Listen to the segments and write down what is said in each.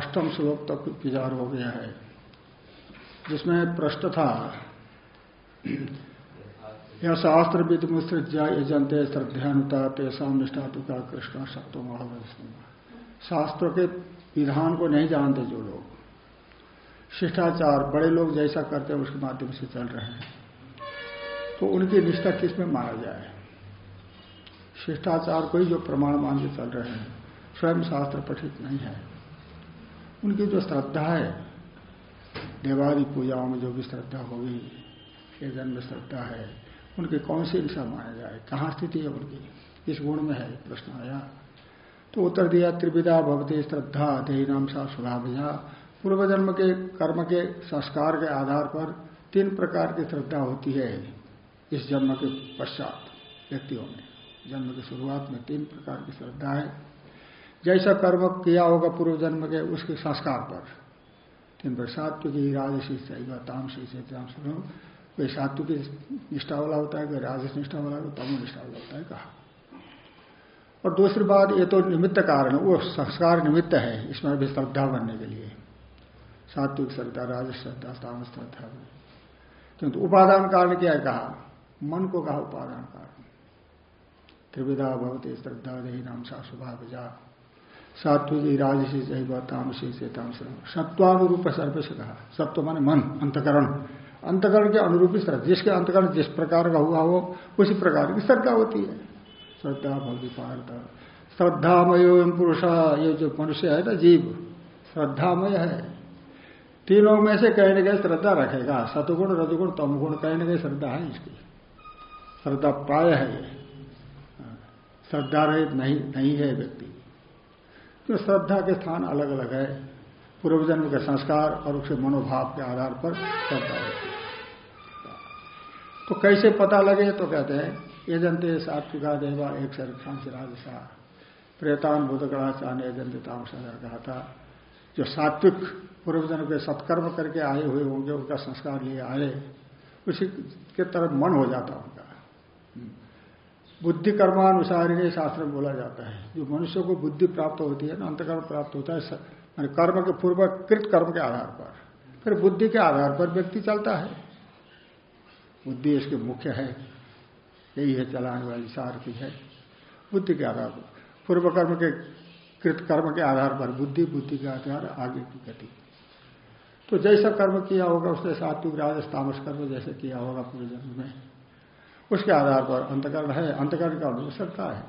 अष्टम श्लोक तक विचार हो गया है, जिसमें प्रश्न था, यह शास्त्र विद मुसृज्या यजंते श्रद्धानुता तेषा निष्ठातुका कृष्ण सप्तम शास्त्र के विधान को नहीं जानते जो लोग। शिष्टाचार बड़े लोग जैसा करते हैं, उसके माध्यम से चल रहे हैं। तो उनकी निष्ठा किसमें माना जाए? शिष्टाचार को ही जो प्रमाण मान के चल रहे हैं, स्वयं शास्त्र पठित नहीं है। उनकी जो श्रद्धा है, देवादी पूजाओं में जो भी श्रद्धा होगी, ये जन्म श्रद्धा है, उनकी कौन सी दिशा माना जाए, कहाँ स्थिति है उनकी किस गुण में है प्रश्न आया। तो उत्तर दिया, त्रिविधा भवती श्रद्धा देही नाम सा स्वभावजा पूर्व जन्म के कर्म के संस्कार के आधार पर तीन प्रकार की श्रद्धा होती है इस जन्म के पश्चात व्यक्तियों में। जन्म की शुरुआत में तीन प्रकार की श्रद्धा है जैसा कर्म किया होगा पूर्व जन्म के उसके संस्कार पर। तीन पर सात्विकी राजसी तामसी से कोई सात्विकी निष्ठा वाला होता है, कोई राजस निष्ठा वाला तमो निष्ठा वाला होता है, कहा। और दूसरी बात, ये तो निमित्त कारण, वो संस्कार निमित्त है, इसमें भी श्रद्धा बनने के लिए। सात्विक श्रद्धा, राजस श्रद्धा, तामस श्रद्धा। किंतु उपादान कारण क्या है, कहा? मन को कहा उपादान कारण। त्रिविधा भवती श्रद्धा देही नाम सा स्वभाव जा सात्विकी राजसी जैव तामसी से, तामस सत्वानुरूप सर्व से कहा। सत्व माने मन, अंतकरण। अंतकरण के अनुरूप ही श्रद्धा जिसके अंतकरण जिस प्रकार का हुआ हो, उसी प्रकार की श्रद्धा होती है। श्रद्धा, भक्ति पार्थ श्रद्धामय पुरुष, ये जो मनुष्य है ना, जीव, श्रद्धामय है। तीनों में से कहीं न कहीं श्रद्धा रखेगा। सतगुण, रजगुण, तमगुण, कहीं न कहीं श्रद्धा है इसकी। श्रद्धा प्राय है। ये श्रद्धा रहित नहीं नहीं है व्यक्ति। तो श्रद्धा के स्थान अलग अलग है। पूर्व जन्म के संस्कार और उसके मनोभाव के आधार पर श्रद्धा होती है। तो कैसे पता लगे तो कहते हैं, ये जनते सात्विका देवा एक संरक्षण से राजसा। प्रेतान बुधगढ़ाचार्य ये जनते तामसा कहा था जो सात्विक पूर्व जन्म के सत्कर्म करके आए हुए होंगे, उनका संस्कार लिए आए, उसी के तरफ़ मन हो जाता उनका। बुद्धि कर्मानुसार ही शास्त्र में बोला जाता है। जो मनुष्य को बुद्धि प्राप्त होती है ना, अंतकर्म प्राप्त होता है कर्म के पूर्वकृत कर्म के आधार पर। फिर बुद्धि के आधार पर व्यक्ति चलता है। बुद्धि इसके मुख्य है। यही है चलाने वाली सार की है। बुद्धि के आधार पर। पूर्व कर्म के कृत कर्म के आधार पर बुद्धि बुद्धि के आधार, आगे की गति। तो जैसा कर्म किया होगा, उसने सात्विक राजस, तामस कर्म जैसे किया होगा पूरे जन्म में। उसके आधार पर अंतकरण है, अंतकरण का अनुभव सकता है।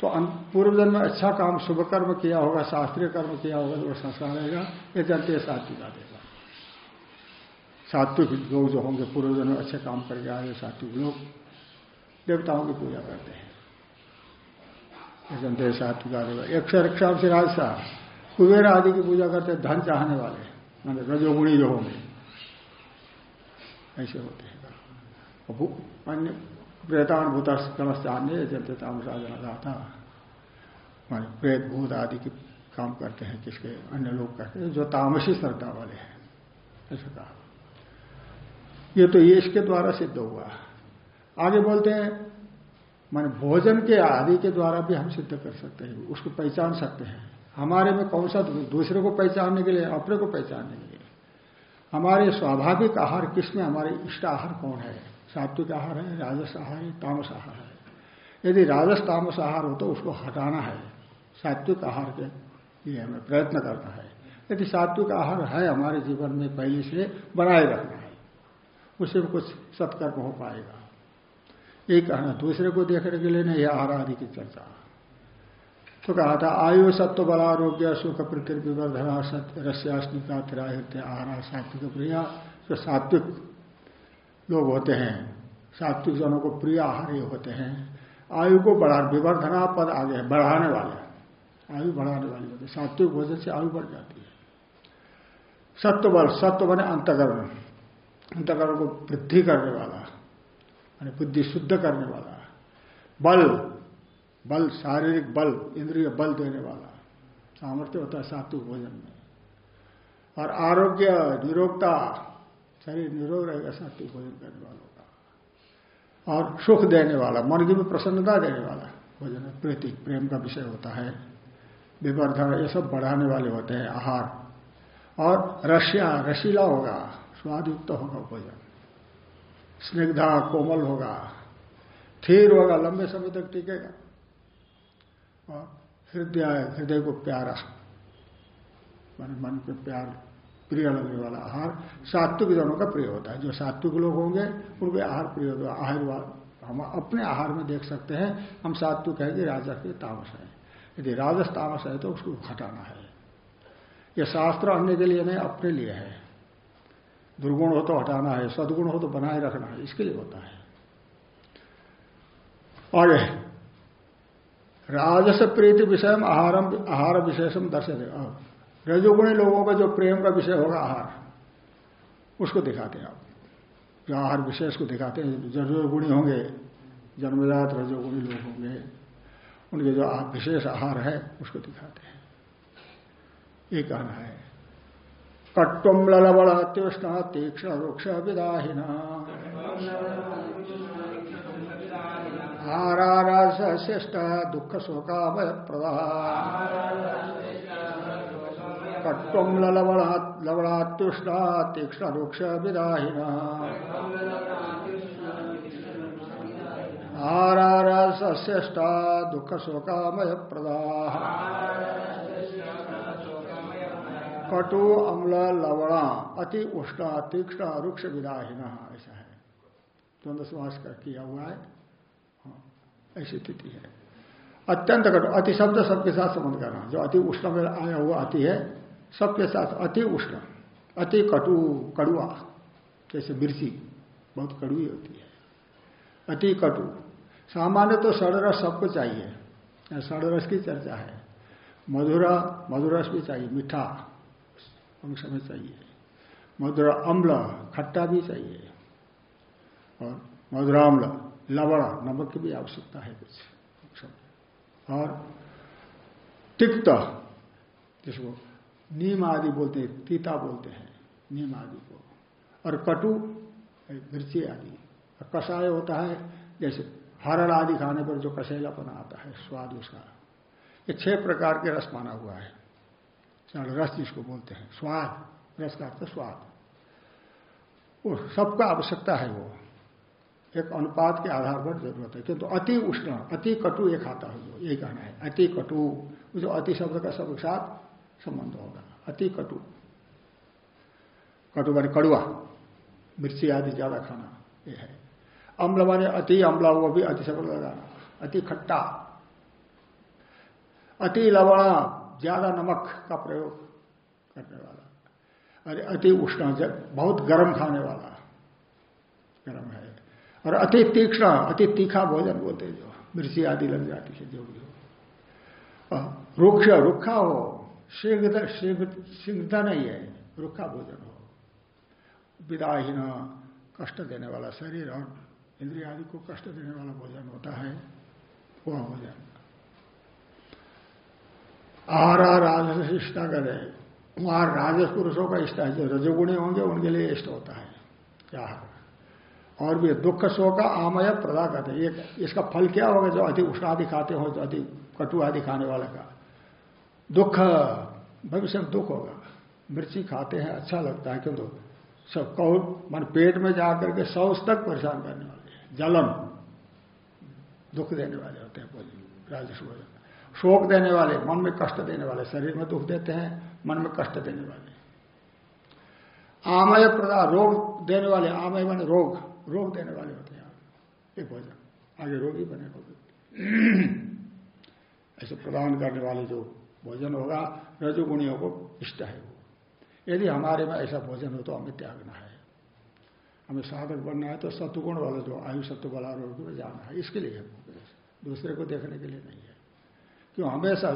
तो पूर्व जन्म में अच्छा काम, शुभ कर्म किया होगा, शास्त्रीय कर्म किया होगा तो वो संस्कार रहेगा, ये जनते सात्विक देगा सात्विक लोग जो होंगे, पूर्व जन्म अच्छे काम करके आए सात्विक लोग, देवताओं की पूजा करते हैं। जनते सात्विक से रक्षा से। राजसा कुबेर आदि की पूजा करते, धन चाहने वाले, मान रजोगुणी जो होंगे, ऐसे होते अन्य प्रेतान भूत गणस्थान्य जब तामसा रहा था मान प्रेत भूत आदि के काम करते हैं, किसके? अन्य लोग करते हैं, जो तामसी श्रद्धा वाले हैं। ऐसा कहा। ये तो ये इसके द्वारा सिद्ध हुआ। आगे बोलते हैं, मान भोजन के आदि के द्वारा भी हम सिद्ध कर सकते हैं, उसको पहचान सकते हैं। हमारे में कौन सा दूसरे को पहचानने के लिए, अपने को पहचानने के लिए? हमारे स्वाभाविक आहार किसमें हमारे इष्ट आहार कौन है? सात्विक आहार है राजस आहार है तामस आहार है। यदि राजस तामस आहार हो तो उसको हटाना है। सात्विक आहार के लिए हमें प्रयत्न करना है। यदि सात्विक आहार है, हमारे जीवन में पहले से बनाए रखना है, उससे कुछ सत्कर्म हो पाएगा। यही कहना, दूसरे को देखने के लिए नहीं आहार आदि की चर्चा। तो कहा था, आयु सत्व बलारोग्य सुख प्रकृति वर्धना सत्य रस्यास्मिका तिराहित्य, आहार, सात्विक प्रिया सात्विक लोग होते हैं। सात्विक जनों को प्रिय आहार होते हैं। आयु को बढ़ा विवर्धना पद आगे है, बढ़ाने वाले आयु बढ़ाने वाले होते सात्विक भोजन से आयु बढ़ जाती है। सत्व बल सत्व बने अंतकरण। अंतकरण को वृद्धि करने वाला यानी बुद्धि शुद्ध करने वाला बल बल, शारीरिक बल, इंद्रिय बल देने वाला सामर्थ्य होता है सात्विक भोजन में। और आरोग्य, निरोगता शरीर निरोग रहेगा सात्विक भोजन करने वालों का और सुख देने वाला, मन की भी प्रसन्नता देने वाला भोजन प्रीति, प्रेम का विषय होता है। विवर्धन, ये सब बढ़ाने वाले होते हैं, आहार। और रशिया, रसीला होगा स्वादयुक्त होगा भोजन। स्निग्धा, कोमल होगा। थीर होगा, लंबे समय तक टिकेगा। और हृदय हृदय को प्यारा, मन मन के प्यार प्रिय लगने वाला आहार सात्विक जनों का प्रिय होता है। जो सात्विक लोग होंगे, उनके आहार प्रिय होगा आहार हम अपने आहार में देख सकते हैं, हम सात्विक है कि राजस के तामस है। यदि राजस तामस है तो उसको हटाना है। यह शास्त्र अन्य के लिए नहीं, अपने लिए है। दुर्गुण हो तो हटाना है, सदगुण हो तो बनाए रखना है, इसके लिए होता है। और राजस प्रीति विषय आहारम आहार विशेषम दर्शे रजोगुणी लोगों का जो प्रेम का विषय होगा आहार, उसको दिखाते हैं आप। जो आहार विशेष को दिखाते हैं रजोगुणी होंगे, जन्मजात रजोगुणी लोग होंगे, उनके जो विशेष आहार है, उसको दिखाते हैं। ये कहना है। कट्टुम ललबल त्युष्ण तीक्ष्ण वृक्ष विदाहिना। शिष्ट दुख शोका प्रदा कट्वम लवणात्युष्णा तीक्ष्ण वृक्ष विदाहिना आरारश्रेष्ठा दुख शोकामय प्रदा कटु अम्ल लवणा अति उष्ण तीक्ष्ण वृक्ष विदाहिना ऐसा है। द्वंद्व का किया हुआ है। ऐसी स्थिति है। अत्यंत कटु अति शब्द सबके साथ संबंध करना, जो अति उष्ण में आया हुआ अति है सबके साथ अति उष्ण, अति कटु, कड़ुआ, जैसे मिर्ची बहुत कड़ुई होती है। अति कटु। सामान्य तो षडरस सबको चाहिए। षडरस की चर्चा है। मधुरा, मधुरस भी चाहिए, मीठा अंश में चाहिए। मधुरा अम्ल, खट्टा भी चाहिए। और मधुराम्ल, लवण, नमक की भी आवश्यकता है कुछ और तिक्त जिसको नीम आदि बोलते हैं, तीता बोलते हैं, नीम आदि को। और कटु मिर्ची आदि। कषाय होता है, जैसे हरण आदि खाने पर जो कसेलापन आता है, स्वाद उसका। ये छह प्रकार के रस माना हुआ है। रस जिसको बोलते हैं, स्वाद। रस का अर्थ स्वाद। वो सबका आवश्यकता है वो। एक अनुपात के आधार पर ज़रूरत है। किंतु तो अति उष्ण, अति कटु ये खाता है जो यही कहना है। अति कटु जो अति शब्द का सबके साथ संबंध होगा अति कटु कटु माने कड़ुआ मिर्ची आदि ज़्यादा खाना ये है अम्ल माने अति अम्ला वो भी अति शब्द लगाना अति खट्टा अति लवणा ज़्यादा नमक का प्रयोग करने वाला अरे अति उष्ण बहुत गर्म खाने वाला गर्म है और अति तीक्ष्ण अति तीखा भोजन बोलते जो मिर्ची आदि लग जाती है जो भी हो रुक्ष रुखा हो शीघ्र शीघ्रता नहीं है। रुखा भोजन हो। विदाहीन कष्ट देने वाला शरीर और इंद्रिया आदि को कष्ट देने वाला भोजन होता है, वह भोजन। आहारा राजस इष्टा करे। वहाँ राजस पुरुषों का इष्ट है, जो रजोगुणी होंगे, उनके लिए इष्ट होता है। क्या और भी दुख शोक आमय प्रदा करते इसका फल क्या होगा जो अति उष्णादि खाते हो, जो अति कटु आदि खाने वाले का? दुख, भविष्य में दुख होगा। मिर्ची खाते हैं अच्छा लगता है किंतु सब कौ मन पेट में जाकर के सौस तक परेशान करने वाले हैं। जलन, दुख देने वाले होते हैं, भोजन, राजस्व भोजन। शोक देने वाले, मन में कष्ट देने वाले, शरीर में दुख देते हैं, मन में कष्ट देने वाले। आमय प्रदा, रोग देने वाले, आमय मान रोग रोग देने वाले होते हैं। एक भोजन, आगे रोगी बने होगे। ऐसे प्रदान करने वाले जो भोजन होगा रजोगुणियों को इष्ट है वो। यदि हमारे में ऐसा भोजन हो तो हमें त्यागना है। हमें साधक बनना है तो सत्वगुण वाला जो आयु सत्व वाला रोग में जाना है। इसके लिए दूसरे को देखने के लिए नहीं है। क्यों? हमेशा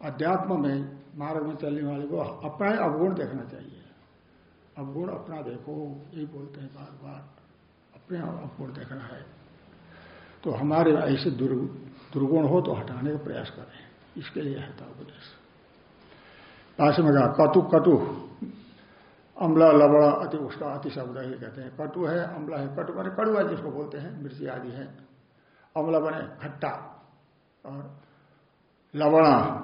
अध्यात्म में, मार्ग में चलने वाले को अपना ही अवगुण देखना चाहिए। अवगुण अपना देखो, यही बोलते हैं बार बार अपने अवगुण देखना है। तो हमारे ऐसे दुर्गुण हो तो हटाने का प्रयास करें। इसके लिए है था उपदेश। पास में कहा, कटु कटु। अम्ला लबड़ा अति उसका अति शब्द ही कहते हैं। कटु है, अम्ला है, कटु बने कड़ुआ जिसको बोलते हैं, मिर्ची आदि है। अम्ला बने खट्टा और लवणा,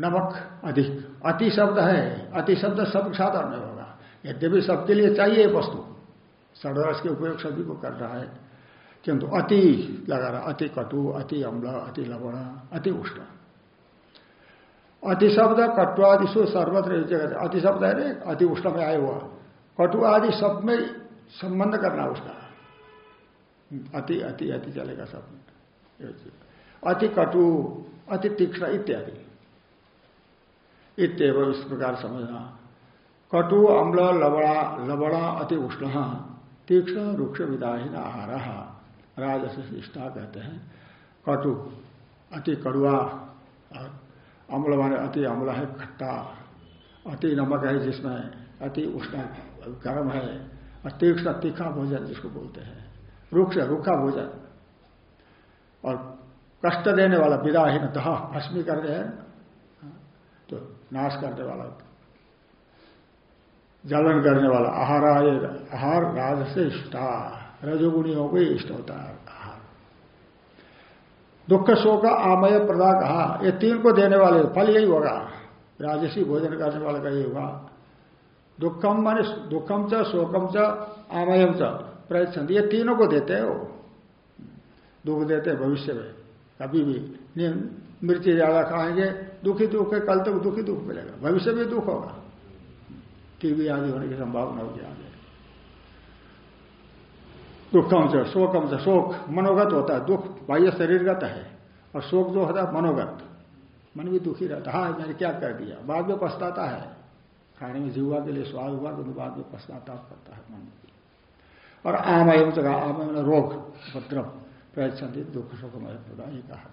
नमक अधिक। अति शब्द है, अति शब्द सबके साथ अन्य होगा। यद्यपि सबके लिए चाहिए वस्तु, षडरस के उपयोग सभी को कर रहा है। किंतु अति लगा रहा, अति कटु, अति अम्ल, अति लवण, अति उष्ण। अति शब्द कटुआदिशु सर्वत्र जगह अति शब्द है ना अति उष्ण में आया हुआ। कटु आदि सब में संबंध करना उसका। अति अति अति चलेगा सब। में अति कटु, अति तीक्ष्ण इत्यादि। इतव इस प्रकार समझना। कटु, अम्ल लवड़ा लवड़ा अति उष्ण, तीक्ष्ण वृक्ष विदाहीन, आहार, राजस इष्टा कहते हैं। कटु, अति कड़ुआ अम्ल माने अति अम्ल है, खट्टा। अति नमक है जिसमें अति उष्ण गर्म है। और तीक्ष्ण तीखा भोजन जिसको बोलते हैं। रुक्ष रुखा भोजन। और कष्ट देने वाला विदाहीन दह, भस्मी करने हैं तो नाश करने वाला। जलन करने वाला। आहार आहार राज से इष्टा। रजोगुणियों को इष्ट होता है। दुख शोक आमय प्रदा कहा। ये तीन को देने वाले फल यही होगा। राजसी भोजन करने वाले का यही होगा। दुखम माने दुखम च, शोकम च, आमयम च प्रयत्न ये तीनों को देते हो। दुख देते हैं भविष्य में। कभी भी मिर्ची ज़्यादा खाएँगे, दुखी दुख है, कल तक दुखी दुख मिलेगा। भविष्य में दुख होगा। टीबी आदि होने की संभावना होगी आगे। दुखम से शोकम से शोक मनोगत होता है। दुख बाह्य शरीरगत है और शोक जो होता है मनोगत। मन भी दुखी रहता है। हाँ मैंने क्या कर दिया? बाद में पछताता है। खाने में जीवा के लिए, स्वाद हुआ तो बाद में पछताता करता है मन और आम आमय जगह आमय रोग, उपद्रव प्रयत्न दुख सुखमय प्रदा ये कहा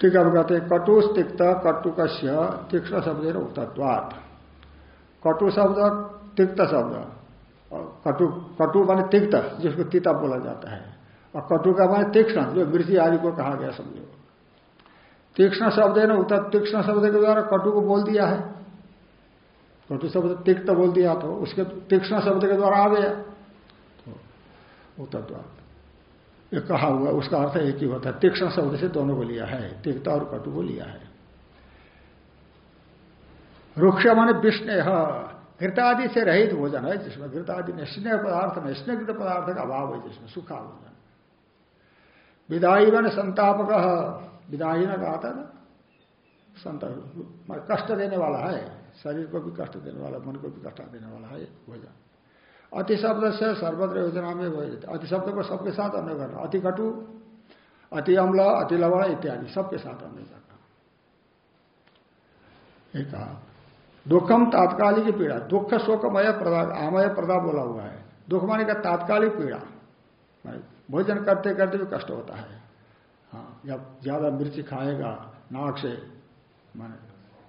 ठीक है कहते हैं, कटु तिक्त कटुकस्य तीक्ष्ण शब्द उक्तत्वात्। कटु शब्द, तिक्त शब्द। कटु कटु माने तिक्त, जिसको तीता बोला जाता है। और कटु का माने तीक्ष्ण, जो मृति आदि को कहा गया समझो। तीक्ष्ण शब्द है ना उत्तर तीक्ष्ण शब्द के द्वारा कटु को बोल दिया है। कटु शब्द तिक्त बोल दिया तो उसके तीक्ष्ण शब्द के द्वारा आ गया। तो उत्तर ये कहा हुआ, उसका अर्थ एक ही होता है। तीक्ष्ण शब्द से दोनों को लिया है, तिक्ता और कटु को लिया है। रुक्ष माने विष्णु घृतादि से रहित भोजन है, जिसमें घृतादि में स्नेह पदार्थ में स्नेहित पदार्थ का अभाव है, जिसमें सुखा भोजन। विदाई मन संतापक। विदाई न कहा था ना, संत कष्ट देने वाला है, शरीर को भी कष्ट देने वाला, मन को भी कष्ट देने वाला है भोजन अति शब्द से सर्वत्र योजना में अति शब्द को सबके साथ अन्य करना। अति कटु, अति अम्ल, अति लवण इत्यादि सबके साथ अन्य करना। कहा। दुखम तात्कालिक पीड़ा। दुख शोकमय प्रदा आमय प्रदा बोला हुआ है। दुख माने का तात्कालिक पीड़ा। भोजन करते करते भी कष्ट होता है। हाँ जब ज़्यादा मिर्ची खाएगा, नाक से माने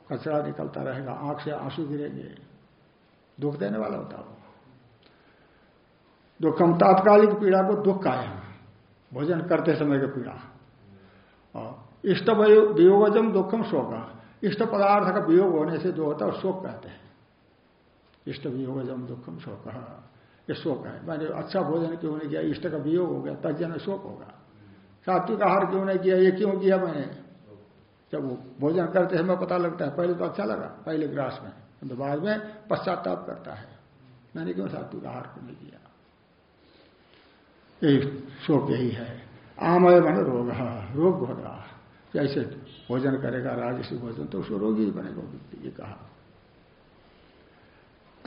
कचरा निकलता रहेगा, आँख से आँसू गिरेंगे। दुख देने वाला होता है दुखम तात्कालिक पीड़ा को दुख का है। भोजन करते समय का पीड़ा। और इष्ट वियोगजम दुखम शोक। इष्ट पदार्थ का वियोग होने से जो होता है शोक कहते हैं। इष्ट वियोगजम दुखम शोक। ये शोक है। मैंने अच्छा भोजन क्यों नहीं किया? इष्ट का वियोग हो गया तजन शोक होगा सात्विक आहार क्यों नहीं किया? ये क्यों किया मैंने? जब वो भोजन करते समय पता लगता है। पहले तो अच्छा लगा, पहले ग्रास में। तो बाद में पश्चाताप करता है। मैंने क्यों सात्विक आहार को नहीं किया? यही शोक यही है। आमय मन रोग रोग होगा। जैसे भोजन करेगा, राजसी भोजन तो उसको रोगी बनेगा व्यक्ति, ये कहा।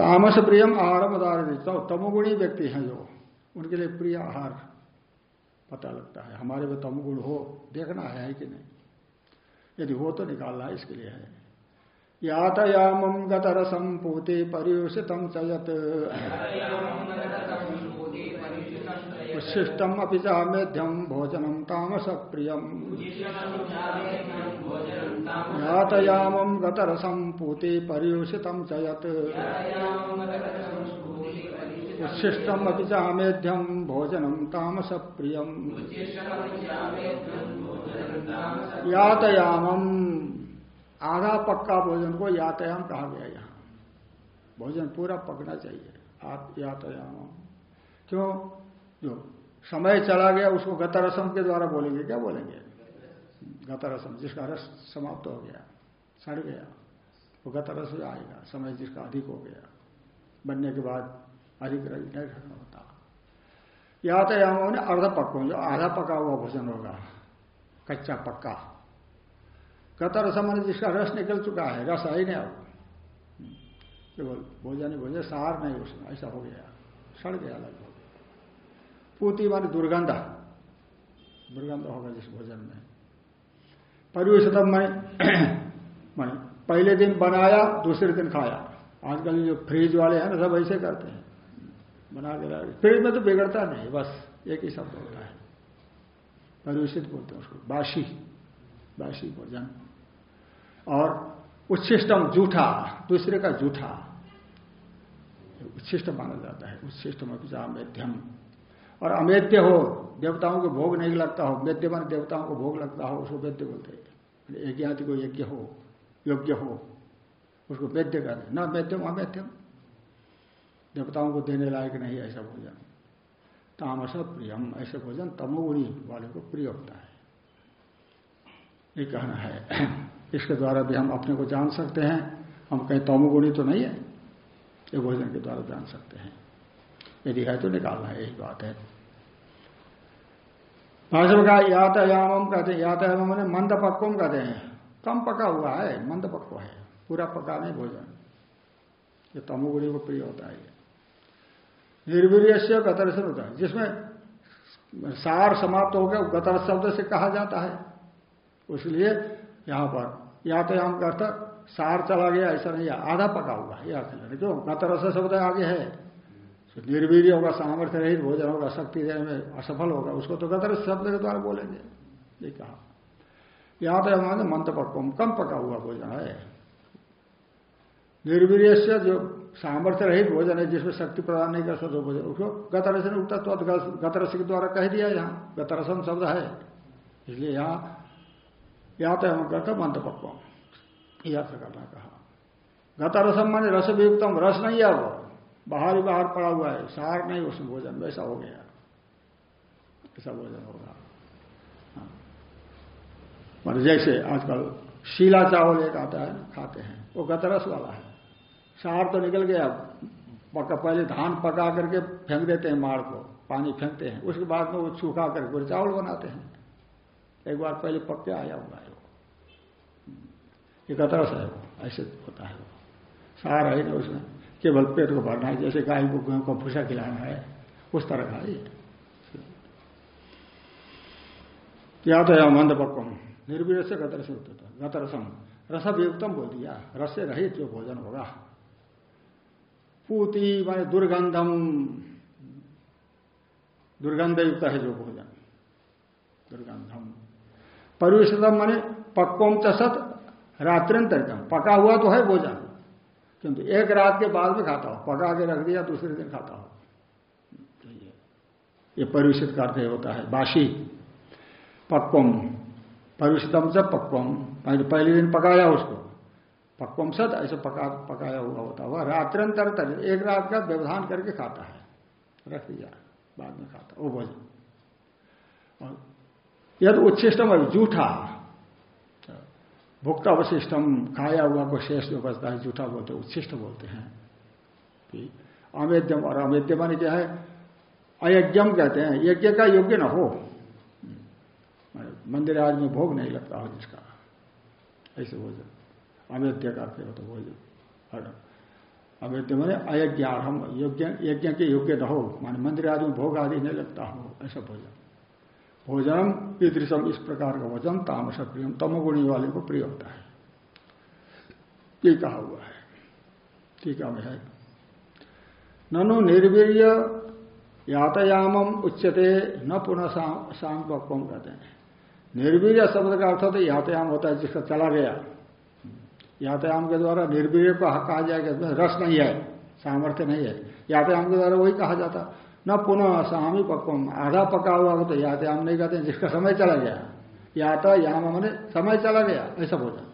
तामस प्रियम आहार उदाहरण तमोगुणी व्यक्ति हैं जो। उनके लिए प्रिय आहार पता लगता है। हमारे में तमोगुण हो, देखना है कि नहीं? यदि हो तो निकालना है, इसके लिए है। यातयामम गतरसम पोते परियोषितम चयत उच्छिष्टम अपि चामेध्यम भोजनम तामस प्रियम। यातयामम गतरसम पूति पर्यूषितम चयत उच्छिष्टम अपि चामेध्यम भोजनम तामस प्रियम। यातयामम। आधा पक्का भोजन को यातयाम कहा गया यहाँ। भोजन पूरा पकना चाहिए। आप यातयाम क्यों? जो समय चला गया, उसको गतरसम के द्वारा बोलेंगे। क्या बोलेंगे? गतरसम, जिसका रस समाप्त हो गया, सड़ गया, वो गतरस आएगा समय जिसका अधिक हो गया, बनने के बाद अधिक नहीं होता। यातायाम ने अर्ध पक्को, जो आधा पका हुआ भोजन होगा, कच्चा पक्का। कतर समय जिसका रस निकल चुका है, रस है नहीं अब। केवल भोजन भोजन, सार नहीं उसमें, ऐसा हो गया, सड़ गया लगभग। पूती मानी दुर्गंध। दुर्गंध होगा जिस भोजन में। परिवेशतम मैं मैं पहले दिन बनाया, दूसरे दिन खाया। आजकल जो फ्रिज वाले हैं ना, सब ऐसे करते हैं। बना के फ्रिज में तो बिगड़ता नहीं, बस एक ही शब्द होता है। परिवेशित बोलते हैं उसको। बासी। बासी भोजन। और उच्छिष्टम जूठा। दूसरे का जूठा। उच्छिष्ट माना जाता है। उच्छिष्ट मेध्यम और अमेद्य हो, देवताओं को भोग नहीं लगता हो मेद्य मान देवताओं को भोग लगता हो, उसको वेद्य बोलते हैं। यज्ञाति को यज्ञ हो योग्य हो, उसको वेद्य कहते न मेध्यम अमेध्यम देवताओं को देने लायक नहीं, ऐसा भोजन। तामस प्रियम, ऐसे भोजन तमोगुणी वाले को प्रिय होता है। ये कहना है। इसके द्वारा भी हम अपने को जान सकते हैं। हम कहीं तमोगुणी तो नहीं है। ये भोजन के द्वारा जान सकते हैं। यदि है तो निकालना है, यही बात है। भाषण का यातायाम कहते हैं, यातायाम मैंने मंद पक्वम कहते हैं। कम पका हुआ है मंद पक्व है। पूरा पका नहीं भोजन। ये तमोगुणी को प्रिय होता है निर्वीर्य से गतरसन होता है जिसमें सार समाप्त हो गया गतर शब्द से कहा जाता है। इसलिए यहाँ पर यातायाम का अर्थ, सार चला गया, ऐसा नहीं आधा पका हुआ है अर्थ क्यों? गतरस शब्द आगे है। निर्वीर होगा, सामर्थ्य रहित, भोजन होगा, शक्ति देने में असफल होगा, उसको तो गतर शब्द के द्वारा बोलेंगे। ये कहा। यातायाम मंत पक्वम कम पका हुआ भोजन है। निर्वीर्य से जो सामर्थ्य रहित भोजन है, जिसमें शक्ति प्रदान नहीं कर सकते भोजन, उसको गतरसन उगता तो गतरस के द्वारा कह दिया यहाँ। गतरसम शब्द है। इसलिए यहाँ यातायाम करके मंत पक्वम यह अर्थ करना कहा। गतरसम माने रस वियुक्तम रस नहीं है वो बाहर ही बाहर पड़ा हुआ है। सार नहीं, उसमें भोजन, वैसा हो गया। ऐसा भोजन होगा। हाँ। जैसे आजकल शीला चावल एक आता है, खाते हैं। वो गतरस वाला है। सार तो निकल गया। पका, पहले धान पका करके फेंक देते हैं माड़ को, पानी फेंकते हैं। उसके बाद में वो सूखा करके पूरे चावल बनाते हैं। एक बार पहले पक के आया हुआ है वो। ये गतरस है वो, ऐसे होता है वो। सार है ना उसमें। केवल पेट को भरना है, जैसे गाय को गेहूँ को भूसा खिलाना है, उस तरह का ये। या तो मंद पक्वम निर्वीर से गतर से गतरसम रसयुक्तम बोल दिया रस से रहित जो भोजन होगा पूती माने दुर्गंधम। दुर्गंध युक्त है जो भोजन। दुर्गंधम। परिवेशतम माने पक्वम चसत रात्रिंतरितम। पका हुआ तो है भोजन। किंतु एक रात के बाद में खाता हो। पका के रख दिया, दूसरे दिन खाता हो। ये परिवेशित करते होता है। बासी पक्वम। परिवेशितम से पक्वम। पहले दिन पकाया उसको। पक्वम सद, ऐसे पका पकाया हुआ होता हुआ रात्रंतर एक रात का व्यवधान करके खाता है। रख दिया, बाद में खाता। वो भोजन। यद उच्छिष्टम जूठा। भुक्त अवशिष्टम खाया हुआ को शेष जो बचता है जूठा बोलते, उच्छिष्ट बोलते हैं। कि अमेध्यम और अमेध्य मानी क्या है? अयज्ञम कहते हैं। यज्ञ का योग्य न हो। मंदिर आज में भोग नहीं लगता हो जिसका। ऐसे भोजन अमेध्य का अर्थ हो तो भोजन अवेद्य माने अयज्ञ हम योग्य यज्ञ के योग्य न हो। माने मंदिर आदि में भोग आदि नहीं लगता हो। ऐसा भोजन भोजनम ईदृशम इस प्रकार का भोजन तामस प्रियम तमोगुणी वाले को प्रिय होता है। ये कहा हुआ है। टीका में है ननु निर्वीर्य यातायाम उच्चते न पुनः शाम पक्वम कहते हैं। निर्वीर्य शब्द का अर्थ तो यातायाम होता है, जिसका चला गया। यातायाम के द्वारा निर्वीर्य को कहा जाएगा रस नहीं है, सामर्थ्य नहीं है। यातायाम के द्वारा वही कहा जाता। न पुनः सामी पक्वम आधा पका हुआ हो तो यातायाम नहीं कहते जिसका समय चला गया। यातायाम मैंने समय चला गया ऐसा भोजन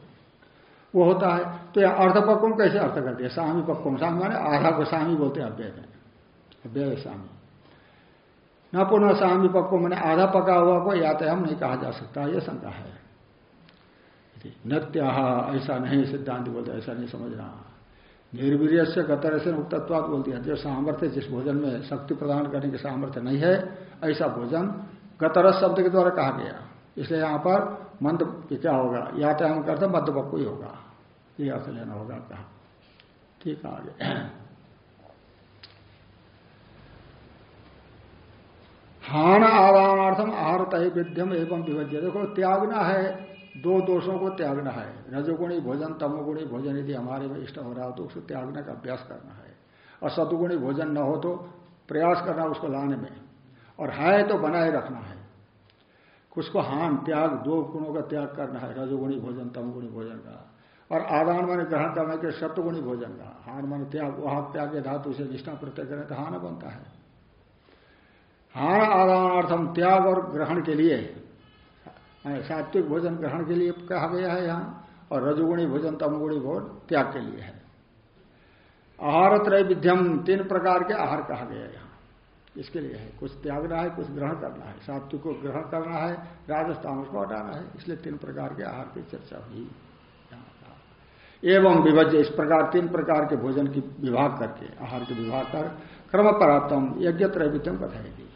वो होता है तो यह अर्धपक्वम कैसे अर्थ करते हैं सामी पक्वम सामी माने आधा को सामी बोलते हैं, अव्यय में सामी। न पुनः सामी पक्व मैंने आधा पका हुआ को यातायाम नहीं कहा जा सकता यह शंका है। नत्या ऐसा नहीं, सिद्धांत बोलते ऐसा नहीं समझना। निर्वीर्य से गतर से उक्तत्वाद बोलती है, जो सामर्थ्य जिस भोजन में शक्ति प्रदान करने की सामर्थ्य नहीं है, ऐसा भोजन गतरस शब्द के द्वारा कहा गया। इसलिए यहाँ पर मंद क्या होगा? यातायाम करते मध्य पक्को ही होगा। ये अर्थ लेना होगा कहा ठीक है आगे। हान आदानार्थम आहार तय विद्यम एवं विभज्य। देखो, त्यागना है दो दोषों को त्यागना है। रजोगुणी भोजन, तमोगुणी भोजन यदि हमारे में इष्ट हो रहा हो तो उसको त्यागने का अभ्यास करना है। और सतुगुणी भोजन न हो तो प्रयास करना उसको लाने में। और है तो बनाए रखना है। उसको हान, त्याग, दो गुणों का त्याग करना है। रजोगुणी भोजन, तमगुणी भोजन का। और आदान माने ग्रहण करने के सत्वगुणी भोजन का। हान मन त्याग, वहाँ त्याग के धातु से निष्ठा प्रत्यय करें तो हान बनता है। हान आदानार्थम त्याग और ग्रहण के लिए सात्विक भोजन ग्रहण के लिए कहा गया है यहाँ, और रजोगुणी भोजन, तमगुणी भोजन त्याग के लिए है। आहार त्रय विध्यम, तीन प्रकार के आहार कहा गया यहाँ। इसके लिए है, कुछ त्यागना है, कुछ ग्रहण करना है। सात्विक को ग्रहण करना है, राजस्थान को हटाना है। इसलिए तीन प्रकार के आहार की चर्चा हुई एवं विभज्य, इस प्रकार तीन प्रकार के भोजन की विभाग करके, आहार के विभाग कर, क्रम परात्म यज्ञ त्रैविध्यम बताएगी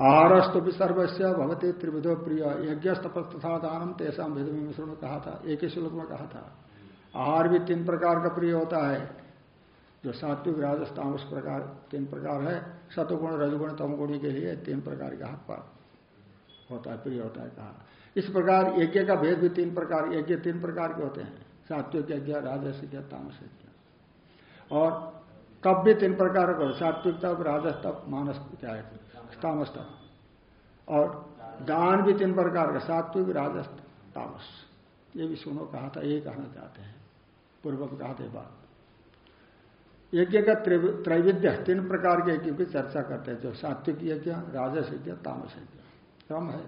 आहारस्तु भी सर्वस्व भवते त्रिविधो प्रिय। यज्ञ तथा दानम तेसा भेद मिश्रण कहा था एक ही श्लोक में कहा था आहार भी तीन प्रकार का प्रिय होता है। जो सात्विक राजस्थान उस प्रकार तीन प्रकार है। सतुगुण रजगुण, तमगुणी के लिए तीन प्रकार का पर होता है, प्रिय होता है कहा इस प्रकार यज्ञ का भेद भी तीन प्रकार, यज्ञ तीन प्रकार के होते हैं। सात्विक यज्ञ राजस यज्ञ, तामस यज्ञ। और तब भी तीन प्रकार का सात्विक तप राजस तप मानस क्या है? तामस तप और दान भी तीन प्रकार का, सात्विक राजस तामस। ये भी सुनो, कहा था, यही कहना चाहते हैं। पूर्व कहा थे बात। यज्ञ का त्रैविध्य, तीन प्रकार के यज्ञ की चर्चा करते हैं। जो सात्विक यज्ञ, राजस यज्ञ, तामस यज्ञ। क्रम है,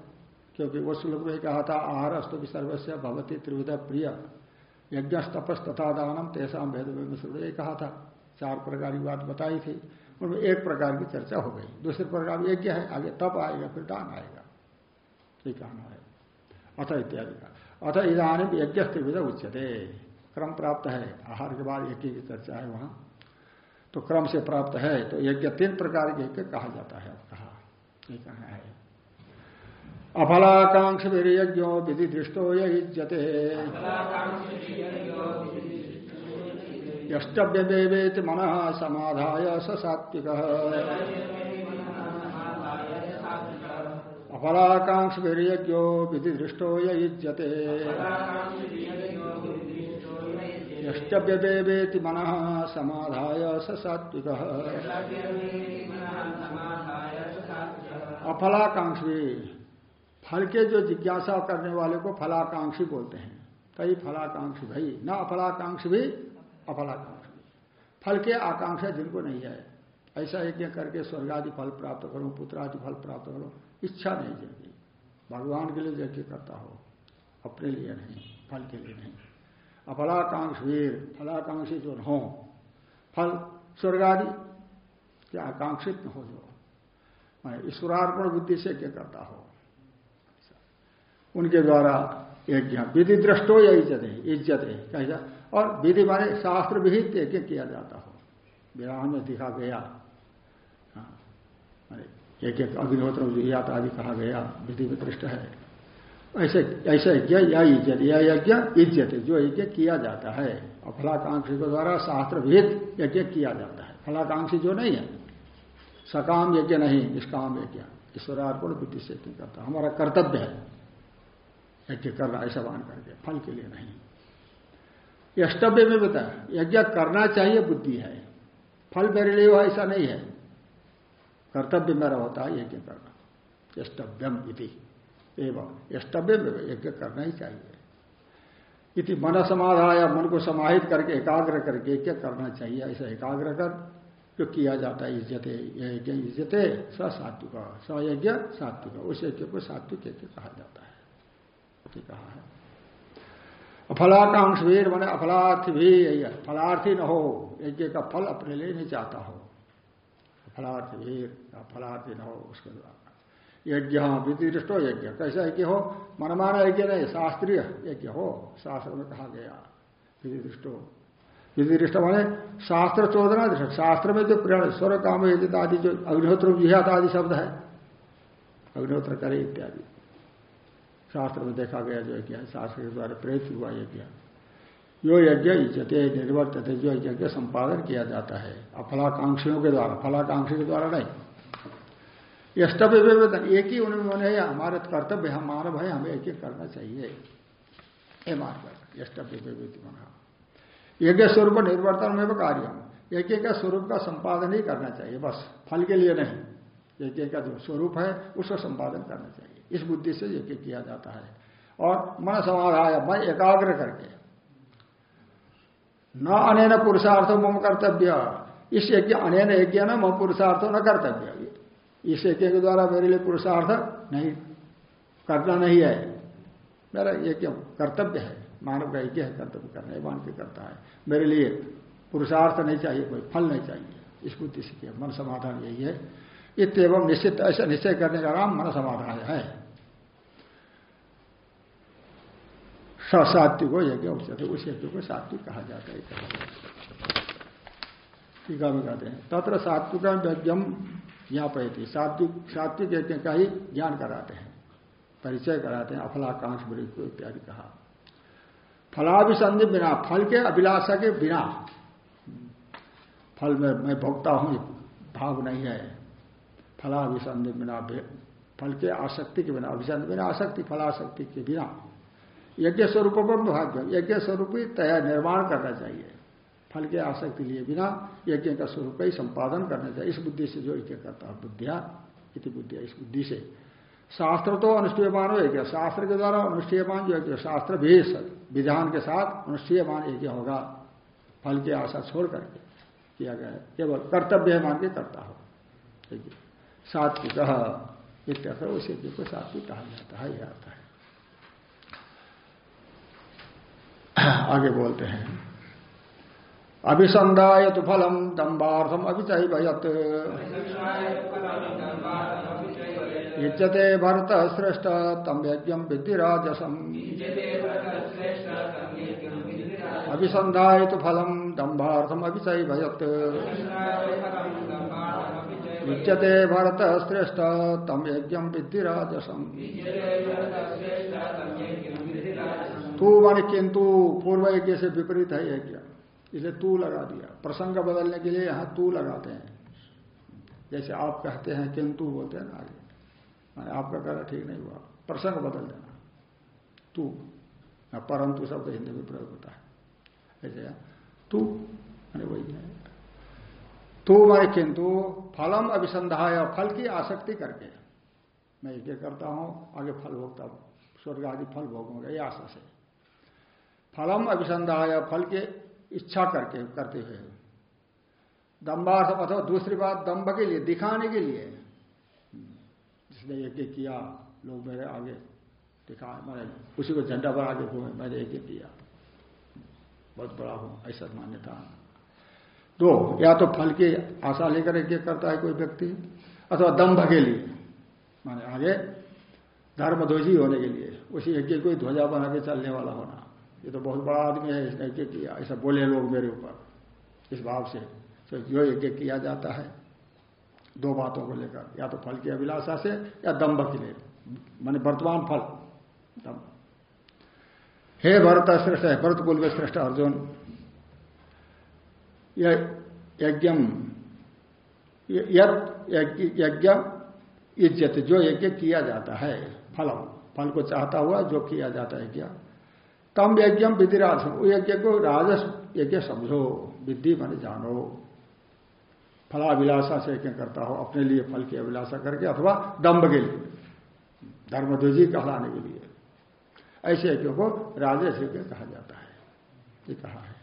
क्योंकि वो श्लोक में कहा था आहार अस्तु भी सर्वस्व भवती त्रिविध प्रिय यज्ञ तपस तथा दानम तेसा भेद में कहा था, चार प्रकार की बात बताई थी। उनमें एक प्रकार की चर्चा हो गई। दूसरे प्रकार यज्ञ है? आगे तप आएगा, फिर दान आएगा। ये कहना है। अथ इत्यादि का। अथ इधानी यज्ञ त्रिविध उच्चते क्रम प्राप्त है। आहार के बाद यज्ञ की चर्चा है वहाँ। तो क्रम से प्राप्त है। तो यज्ञ तीन प्रकार के यज्ञ कहा जाता है। कहा। ये कहना है? अफलाकांक्ष विधि दृष्टो युजते यष्टव्यवेत मन समाधाय स सात्विक। यज्ञो विधि दृष्टो युजते यष्टव्यवेति मन समाधाय स सात्विक। अफलाकांक्षी फल के जो जिज्ञासा करने वाले को फलाकांक्षी बोलते हैं। कई फलाकांक्षी भाई, न अफलाकांक्षी भी अफलाकांक्षी फल के आकांक्षा जिनको नहीं है, ऐसा यज्ञ करके स्वर्ग आदि फल प्राप्त करो पुत्र आदि फल प्राप्त करो, इच्छा नहीं जिनकी भगवान के लिए यज्ञ करता हो, अपने लिए नहीं, फल के लिए नहीं। अफलाकांक्ष वीर फलाकांक्षी जो हो, फल स्वर्ग आदि के आकांक्षित न हो जो मैं ईश्वरार्पण बुद्धि से क्या करता हो। उनके द्वारा यज्ञ विधि दृष्टो या इज़्ज़त है इज़्ज़त है कैसा? और विधि माने शास्त्र विहित यज्ञ किया जाता हो। विराह में दिखा गया। हाँ, यज्ञ अग्निहोत्र जुहियात आदि कहा गया। विधि में दृष्ट है। ऐसे ऐसे यज्ञ या इज़्ज़त या यज्ञ इज़्ज़त जो यज्ञ किया जाता है। और फलाकांक्षी के द्वारा शास्त्र भेद यज्ञ किया जाता है। फलाकांक्षी जो नहीं है सकाम यज्ञ नहीं निष्काम यज्ञ। ईश्वरार्पण बुद्धि से करता हमारा कर्तव्य है यज्ञ करना ऐसा मान करके। फल के लिए नहीं। यष्टव्य में बता यज्ञ करना चाहिए बुद्धि है। फल मेरे लिए ऐसा नहीं है। कर्तव्य मेरा होता है यज्ञ करना। यष्टव्यम इति। एवं यष्टव्य में यज्ञ करना ही चाहिए। इति मन समाधाय, मन को समाहित करके, एकाग्र करके यज्ञ करना चाहिए। ऐसा एकाग्र कर जो किया जाता है, इज्जते यज्ञ इज्जते स सात्विक स यज्ञ सात्विक। उस यज्ञ को सात्विक यज्ञ कहा जाता है। कहा है। फलाकांक्ष वीर मैंने अफलार्थी भी यही है। फलार्थी न हो यज्ञ का फल अपने लिए नहीं चाहता हो। फलार्थी वीर फलार्थी न हो, उसके द्वारा यज्ञ विधिदृष्टो यज्ञ। कैसा यज्ञ हो? मनमाना यज्ञ नहीं, शास्त्रीय यज्ञ हो। शास्त्र में कहा गया विधिदृष्टो विधिदृष्ट माने शास्त्र चोदना दृष्ट शास्त्र में जो प्रेरण स्वर, काम यजित आदि, जो अग्निहोत्र, विहात आदि शब्द है, अग्निहोत्र करे इत्यादि। शास्त्र में देखा गया जो यज्ञ शास्त्र के द्वारा प्रेरित हुआ यज्ञ यो यज्ञ इज्जते निर्वर्त जो यज्ञ संपादन किया जाता है अफलाकांक्षियों के द्वारा, फलाकांक्षी के द्वारा नहीं। यष्टव्य एक ही उन्होंने हमारे कर्तव्य, हम मानव है, हमें एक ही करना चाहिए। ये मार्ग यष्टव्य विवेद यज्ञ स्वरूप निर्वर्तन में कार्य यज्ञ का स्वरूप का संपादन ही करना चाहिए, बस, फल के लिए नहीं। यज्ञ का जो स्वरूप है, उसका संपादन करना चाहिए। इस बुद्धि से यज्ञ किया जाता है। और मन समाधाय, मैं एकाग्र करके। न अनेन पुरुषार्थ मम कर्तव्य। इस यज्ञ अनेन यज्ञ न मम पुरुषार्थ न कर्तव्य। इस यज्ञ के द्वारा मेरे लिए पुरुषार्थ नहीं, करना नहीं है। मेरा यज्ञ कर्तव्य है। मानव का यज्ञ है, कर्तव्य करना मान के करता है। मेरे लिए पुरुषार्थ नहीं चाहिए, कोई फल नहीं चाहिए। इस बुद्धि से मन समाधान यही है। इतम निश्चित, ऐसा निश्चय करने का नाम मन समाधान है। सात्विक हो यज्ञ उच्चते उस यज्ञ को सात्विक कहा जाता है टीका में कहते हैं तत्र सात्विक यज्ञम ज्ञापयती सात्विक सात्विक यज्ञ का ही ज्ञान कराते हैं परिचय कराते हैं अफलाकांक्ष को इत्यादि कहा फलाभिसंधि बिना फल के अभिलाषा के बिना फल में मैं भोगता हूँ भाव नहीं है फलाभिसंधि बिना फल के आसक्ति के बिना अभिसंधि बिना आसक्ति फलाशक्ति के बिना यज्ञ स्वरूप पर भाग्य यज्ञ स्वरूप ही तैयार निर्माण करना चाहिए। फल के आसक्ति लिए बिना यज्ञ का स्वरूप ही संपादन करना चाहिए। इस बुद्धि से जो यज्ञ करता है, बुद्धिया, इति बुद्धिया इस बुद्धि से। शास्त्र तो अनुष्ठीयमान हो यज्ञ। शास्त्र के द्वारा अनुष्ठीयमान जो यज्ञ, शास्त्र भी विधान के साथ अनुष्ठीयमान यज्ञ होगा। फल की आशा छोड़ करके किया गया है। केवल कर्तव्य मान के करता हो। सात्विक, इत्यर्थ उस यज्ञ को सात्विक कहा जाता है, यह आता है। आगे बोलते हैं। अभिसंधाय तो फलम दम्बार्थम अभिचयत इज्जते भरत श्रेष्ठ तम यज्ञ विद्धिराजसम अभिसंधाय तो फलम दम्बार्थम अभिचयत इज्जते भरत श्रेष्ठ तम यज्ञ विद्धिराजसम तू माने किंतु पूर्व यज्ञ से विपरीत है यज्ञ इसे तू लगा दिया। प्रसंग बदलने के लिए यहाँ तू लगाते हैं। जैसे आप कहते हैं किंतु बोलते हैं ना आगे। माने आपका कहना ठीक नहीं हुआ। प्रसंग बदल देना। तू। परंतु शब्द हिंदी में प्रयोग होता है। ऐसे तू। मैंने वही है। तू माने किंतु फलम अभिसंधाय, फल की आसक्ति करके। मैं यज्ञ करता हूँ, आगे फल भोगता हूँ। स्वर्ग आदि फल भोगूँगा, ये आशा से। फलम अभिसंधाय, फल के इच्छा करके, करते हुए। दम्बार्थ अथवा दूसरी बात, दम्भ के लिए, दिखाने के लिए। जिसने यज्ञ किया, लोग मेरे आगे दिखा मैंने उसी को झंडा पर आगे घूमे, मैंने यज्ञ किया। बहुत बड़ा हूँ, ऐसा मान्यता। दो या तो फल की आशा लेकर यज्ञ करता है कोई व्यक्ति, अथवा दम्भ के लिए। माने आगे धर्मध्वजी होने के लिए, उसी यज्ञ को ध्वजा बना के चलने वाला होना। ये तो बहुत बड़ा आदमी है, इसने यज्ञ किया? ऐसा बोले लोग मेरे ऊपर। इस भाव से। तो जो यज्ञ किया जाता है? दो बातों को लेकर। या तो फल की अभिलाषा से, या दम्भ के लिए। माने वर्तमान फल, दम्भ। हे भरत श्रेष्ठ है भरत कुल श्रेष्ठ अर्जुन यज्ञ यज्ञ इज़्ज़त, जो यज्ञ किया जाता है फल फल को चाहता हुआ जो किया जाता है यज्ञ। तम यज्ञम विधि राज यज्ञ को राजस यज्ञ समझो विद्धि माने जानो। फलाभिलाषा से यज्ञ करता हो, अपने लिए फल की अभिलाषा करके अथवा दम्भ के लिए। धर्मध्वजी कहलाने के लिए। ऐसे यज्ञों को राजस यज्ञ कहा जाता है। ये कहा है।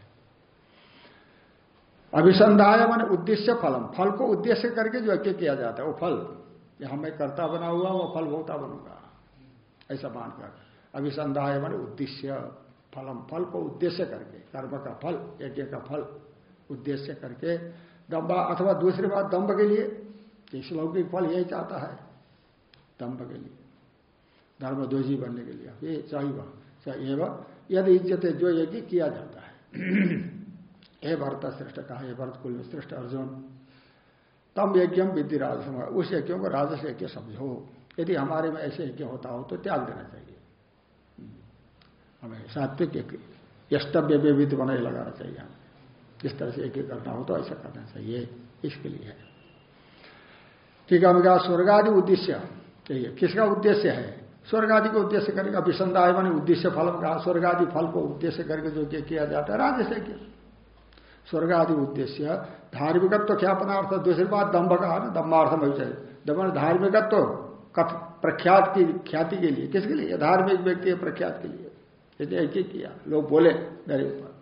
अभिसंधाय मान उद्देश्य फलम। फल को उद्देश्य करके जो यज्ञ किया जाता है, वो फल। यहाँ मैं कर्ता बना हुआ, वो फल भोगता बनूँगा। ऐसा मानकर। अभिसंधाय मान उद्देश्य फलम, फल को उद्देश्य करके, कर्म का फल, यज्ञ का फल उद्देश्य करके दम्बा अथवा दूसरी बात दम्भ के लिए इस लौकिक फल यही चाहता है दम्भ के लिए धर्मध्वजी बनने के लिए, ये चाहिए यदि इज़्ज़त जो यज्ञ किया जाता है, हे भरत श्रेष्ठ, कहा हे भरत कुल श्रेष्ठ अर्जुन, तम यज्ञ विद्धि राजस उस यज्ञों को राजस यज्ञ समझो, यदि हमारे में ऐसे यज्ञ होता हो तो त्याग देना चाहिए। हमें सात्विक यज्ञ यष्टव्य विविध बना लगाना चाहिए हमें। जिस तरह से एक एक करना हो तो ऐसा करना चाहिए, इसके लिए है। ठीक है कहा स्वर्ग आदि उद्देश्य चाहिए किसका उद्देश्य है? स्वर्ग आदि को उद्देश्य करके अभिसंदाय मान उद्देश्य फल कहा स्वर्ग आदि फल को उद्देश्य करके जो किया जाता है राजस यज्ञ स्वर्ग आदि उद्देश्य, धार्मिकत्व क्या पदार्थ दूसरी बात दम्भ का है ना दम्भार्थम दम्भ धार्मिकत्व प्रख्यात की, ख्याति के लिए, किसके लिए? धार्मिक व्यक्ति है प्रख्यात के लिए। यदि यज्ञ किया, लोग बोले, मेरे ऊपर।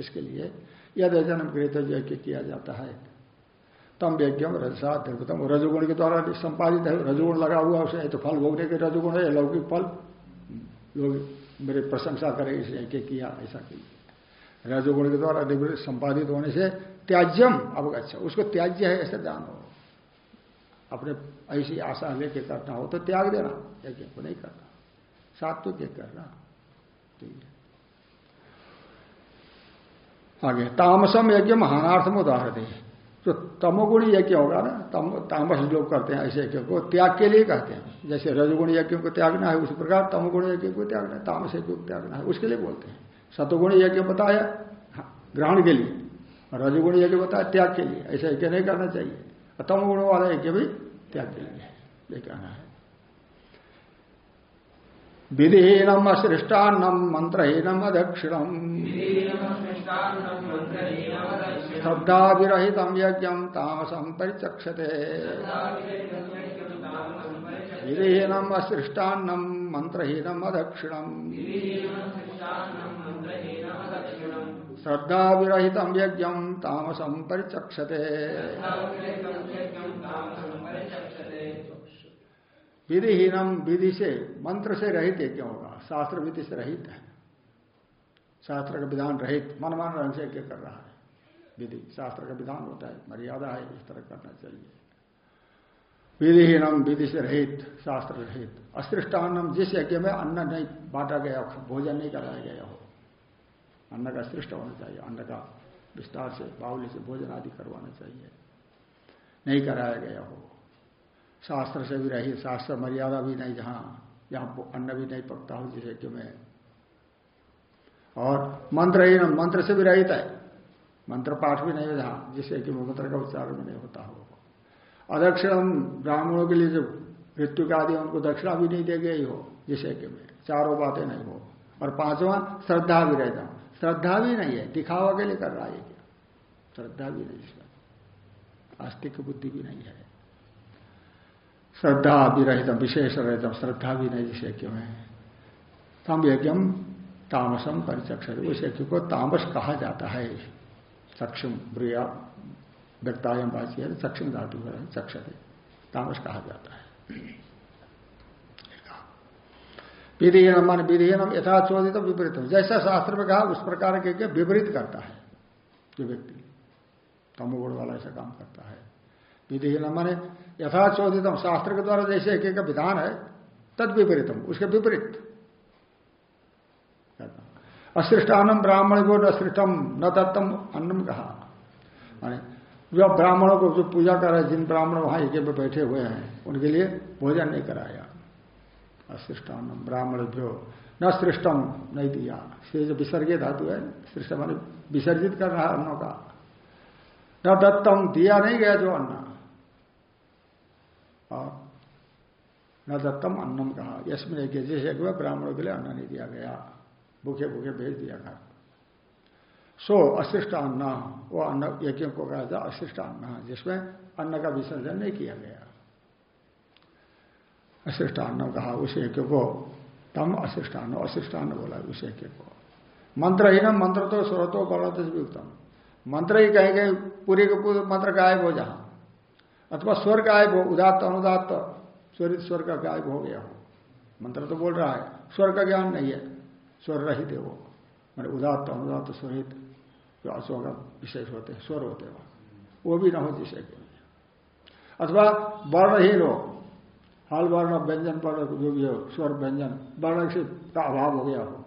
इसके लिए यद जन्म गृहित यज्ञ किया जाता है। तम यज्ञ रजसा द्रवतम रजोगुण के द्वारा संपादित है। रजोगुण लगा हुआ उसे तो फल भोगने के रजोगुण है लौकिक फल। लोग मेरे प्रशंसा करें, इस यज्ञ किया, ऐसा कीजिए रजोगुण के द्वारा संपादित होने से त्याज्यम अब अच्छा उसको त्याज्य है, ऐसे हो। अपने ऐसी आशा लेके करना हो तो त्याग देना। यज्ञ को नहीं करना। सात्विक करना। आगे, तामसम यज्ञ महानार्थम उदाहरण है जो तमोगुणी यज्ञ होगा ना, तम, तामस लोग करते हैं ऐसे यज्ञ को त्याग के लिए कहते हैं। जैसे रजगुण यज्ञ को त्यागना है, उसी प्रकार तमोगुण यज्ञ को त्यागना है, तामस यज्ञ को त्यागना है, उसके लिए बोलते हैं। सतगुण यज्ञ बताया, ग्रहण के लिए। रजगुण यज्ञ बताया, त्याग के लिए। ऐसा यज्ञ नहीं करना चाहिए। तम गुण वाला यज्ञ भी त्याग के लिए। ये कहना है। विधिहीनम असृष्टान्नम मंत्रहीनम अदक्षिणम। श्रद्धा विरहित यज्ञ तामसम परिचक्षते। विधिहीनम असृष्टान्नम मंत्रहीनम अदक्षिणम। श्रद्धा विरहित यज्ञ तामसम परिचक्षते। विधिहीनम विधि से मंत्र से रहित यज्ञ होगा? शास्त्र विधि से रहित है। शास्त्र का विधान रहित, मनमान रंग से यज्ञ कर रहा है? विधि, शास्त्र का विधान होता है, मर्यादा है, इस तरह करना चाहिए। विधिहीनम विधि से रहित, शास्त्र रहित। अस्पृष्टान्नम जिस यज्ञ में अन्न नहीं बांटा गया भोजन नहीं कराया गया हो, अन्न का श्रेष्ठ होना चाहिए, अन्न का विस्तार से, बाहुल्य से भोजन आदि करवाना चाहिए। नहीं कराया गया हो शास्त्र से भी रही शास्त्र मर्यादा भी नहीं, जहाँ जहाँ अन्न भी नहीं पकता हो, जिस यज्ञ में और मंत्र ही मंत्र से भी रहित है। मंत्र पाठ भी नहीं है जहाँ, जिस यज्ञ में मंत्र का उच्चारण भी नहीं होता हो। अदक्षिणम ब्राह्मणों के लिए जो मृत्यु का आदि उनको दक्षिणा भी नहीं दे गई हो, जिस यज्ञ में चारों बातें नहीं हो। और पांचवा, श्रद्धा भी रहता श्रद्धा भी नहीं है, दिखावा के लिए कर रहा है श्रद्धा भी नहीं इसमें। आस्तिक बुद्धि भी नहीं है। श्रद्धा भी रहता विशेष रहता श्रद्धा भी नहीं जिस यज्ञ में तम यज्ञम तामसम परिचक्ष उस यज्ञ को तामस कहा जाता है। चक्षुम ब्रिया व्यक्तायम वाची है चक्षुम धातु चक्षते। तामस कहा जाता है। विधिहीन मान विधिहीनम यथाचोदित विपरीत। जैसा शास्त्र में कहा, उस प्रकार के विपरीत करता है जो व्यक्ति। तमोगुण वाला ऐसा काम करता है। विधिहीन माने यथाचोदितम शास्त्र के द्वारा जैसे एक एक विधान है, तद विपरीतम, उसके विपरीत। अशिष्टानम ब्राह्मण को अशिष्टम न दत्तम अन्नम कहा। जो ब्राह्मणों को जो पूजा कर रहे जिन ब्राह्मण वहाँ एक पे बैठे हुए हैं, उनके लिए भोजन नहीं कराया। अशिष्टान ब्राह्मण जो न सृष्टम नहीं दिया। से जो विसर्गे धातु है, सृष्ट मान विसर्जित कर रहा अन्नों का। न दत्तम दिया नहीं गया जो अन्न। न दत्तम अन्नम कहा यशमिन एक जैसे ब्राह्मणों के लिए अन्न नहीं दिया गया। भूखे भूखे भेज दिया घर सो, अशिष्ट अन्न, वो अन्न यज्ञ को कहा था, अशिष्ट अन्न, जिसमें अन्न का विसर्जन नहीं किया गया। अशिष्ट अन्न कहा, उस यज्ञ को तम अशिष्टान्न अशिष्टान्न बोला उस यज्ञ को। मंत्र ही ना, मंत्र तो स्रोतो बलत उत्तम। मंत्र ही कहेंगे, पूरे के पूरे मंत्र गायब हो जहाँ अथवा स्वर गायब हो, उदात्त, अनुदात्त स्वरित स्वर का गायब हो गया हो? मंत्र तो बोल रहा है, स्वर का ज्ञान नहीं है, स्वर रहित है वो। मैंने उदात्त, अनुदात्त स्वरित जो अश्व का विशेष होते हैं, स्वर होते हैं वो। भी ना हो जिसे अथवा वर्णहीन हो, हाल वर्ण, व्यंजन पर जो भी हो, स्वर, व्यंजन, वर्ण से का अभाव हो गया हो।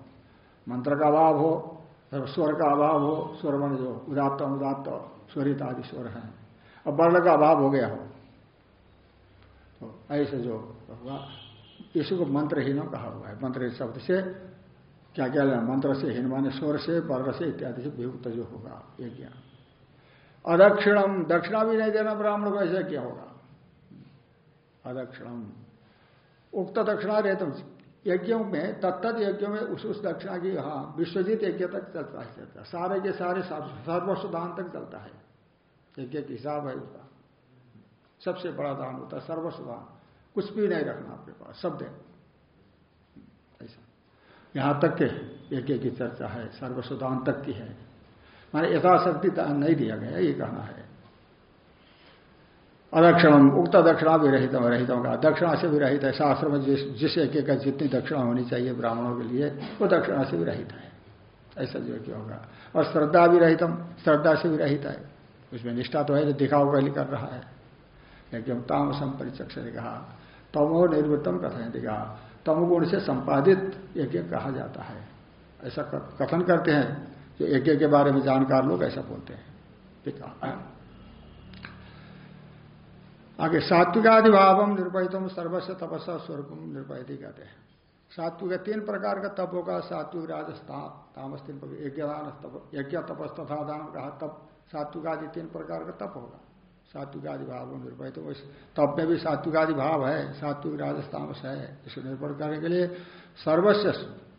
मंत्र का अभाव हो स्वर का अभाव हो, स्वर मन जो उदात्त, अनुदात्त, स्वरित आदि स्वर है। अब वर्ण का अभाव हो गया हो। तो ऐसे जो होगा इसी को मंत्रहीन कहा हुआ है। मंत्र शब्द से क्या क्या लेना मंत्र से हीन माने स्वर से, वर्ण से इत्यादि से विभुक्त जो होगा, ये क्या अदक्षिणम, दक्षिणा भी नहीं देना ब्राह्मण को, ऐसा क्या होगा? अदक्षिणम। उक्त दक्षिणा रहते यज्ञों में तत्त यज्ञों में उस उस दक्षिणा की हाँ विश्वजीत यज्ञ तक चलता है, चलता सारे के सारे सर्वस्व दान तक चलता है। यज्ञ के हिसाब है उसका सबसे बड़ा दान होता है, सर्वस्व दान। कुछ भी नहीं रखना आपके पास, सब दे। ऐसा। यहाँ तक के एक एक की चर्चा है, सर्वस्व दान तक की है। माने यथाशक्ति दान नहीं दिया गया ये कहना है। अदक्षिणम, उक्त दक्षिणा भी रहित रहित का। दक्षिणा से भी रहित है, शास्त्र में जिस जिस एक का जितनी दक्षिणा होनी चाहिए ब्राह्मणों के लिए, वो दक्षिणा से भी रहित है। ऐसा जो यज्ञ होगा। और श्रद्धा भी रहितम श्रद्धा से भी रहित है। उसमें निष्ठा तो है जो दिखाओ पहले कर रहा है। लेकिन तामसम परिचक्ष ने कहा, तमो निर्वृत्तम कथन दिखा तमगुण से संपादित यज्ञ कहा जाता है। ऐसा कथन करते हैं, जो यज्ञ के बारे में जानकार लोग ऐसा बोलते हैं। आगे सात्विकादि भावम निर्पहितम सर्वस्व तपस्या स्वरूप निर्पहित कहते हैं। सात्विक तीन प्रकार का तप होगा सात्विक राजस्थान, तामस तीन यज्ञ तपस तथा दान कहा तप सात्विकादि तीन प्रकार का तप होगा। सात्विकादि भाव निर्भय। तो तप में भी सात्विकादि भाव है, सात्विक राजस्थामस है इसको निर्भर करने के लिए सर्वस्व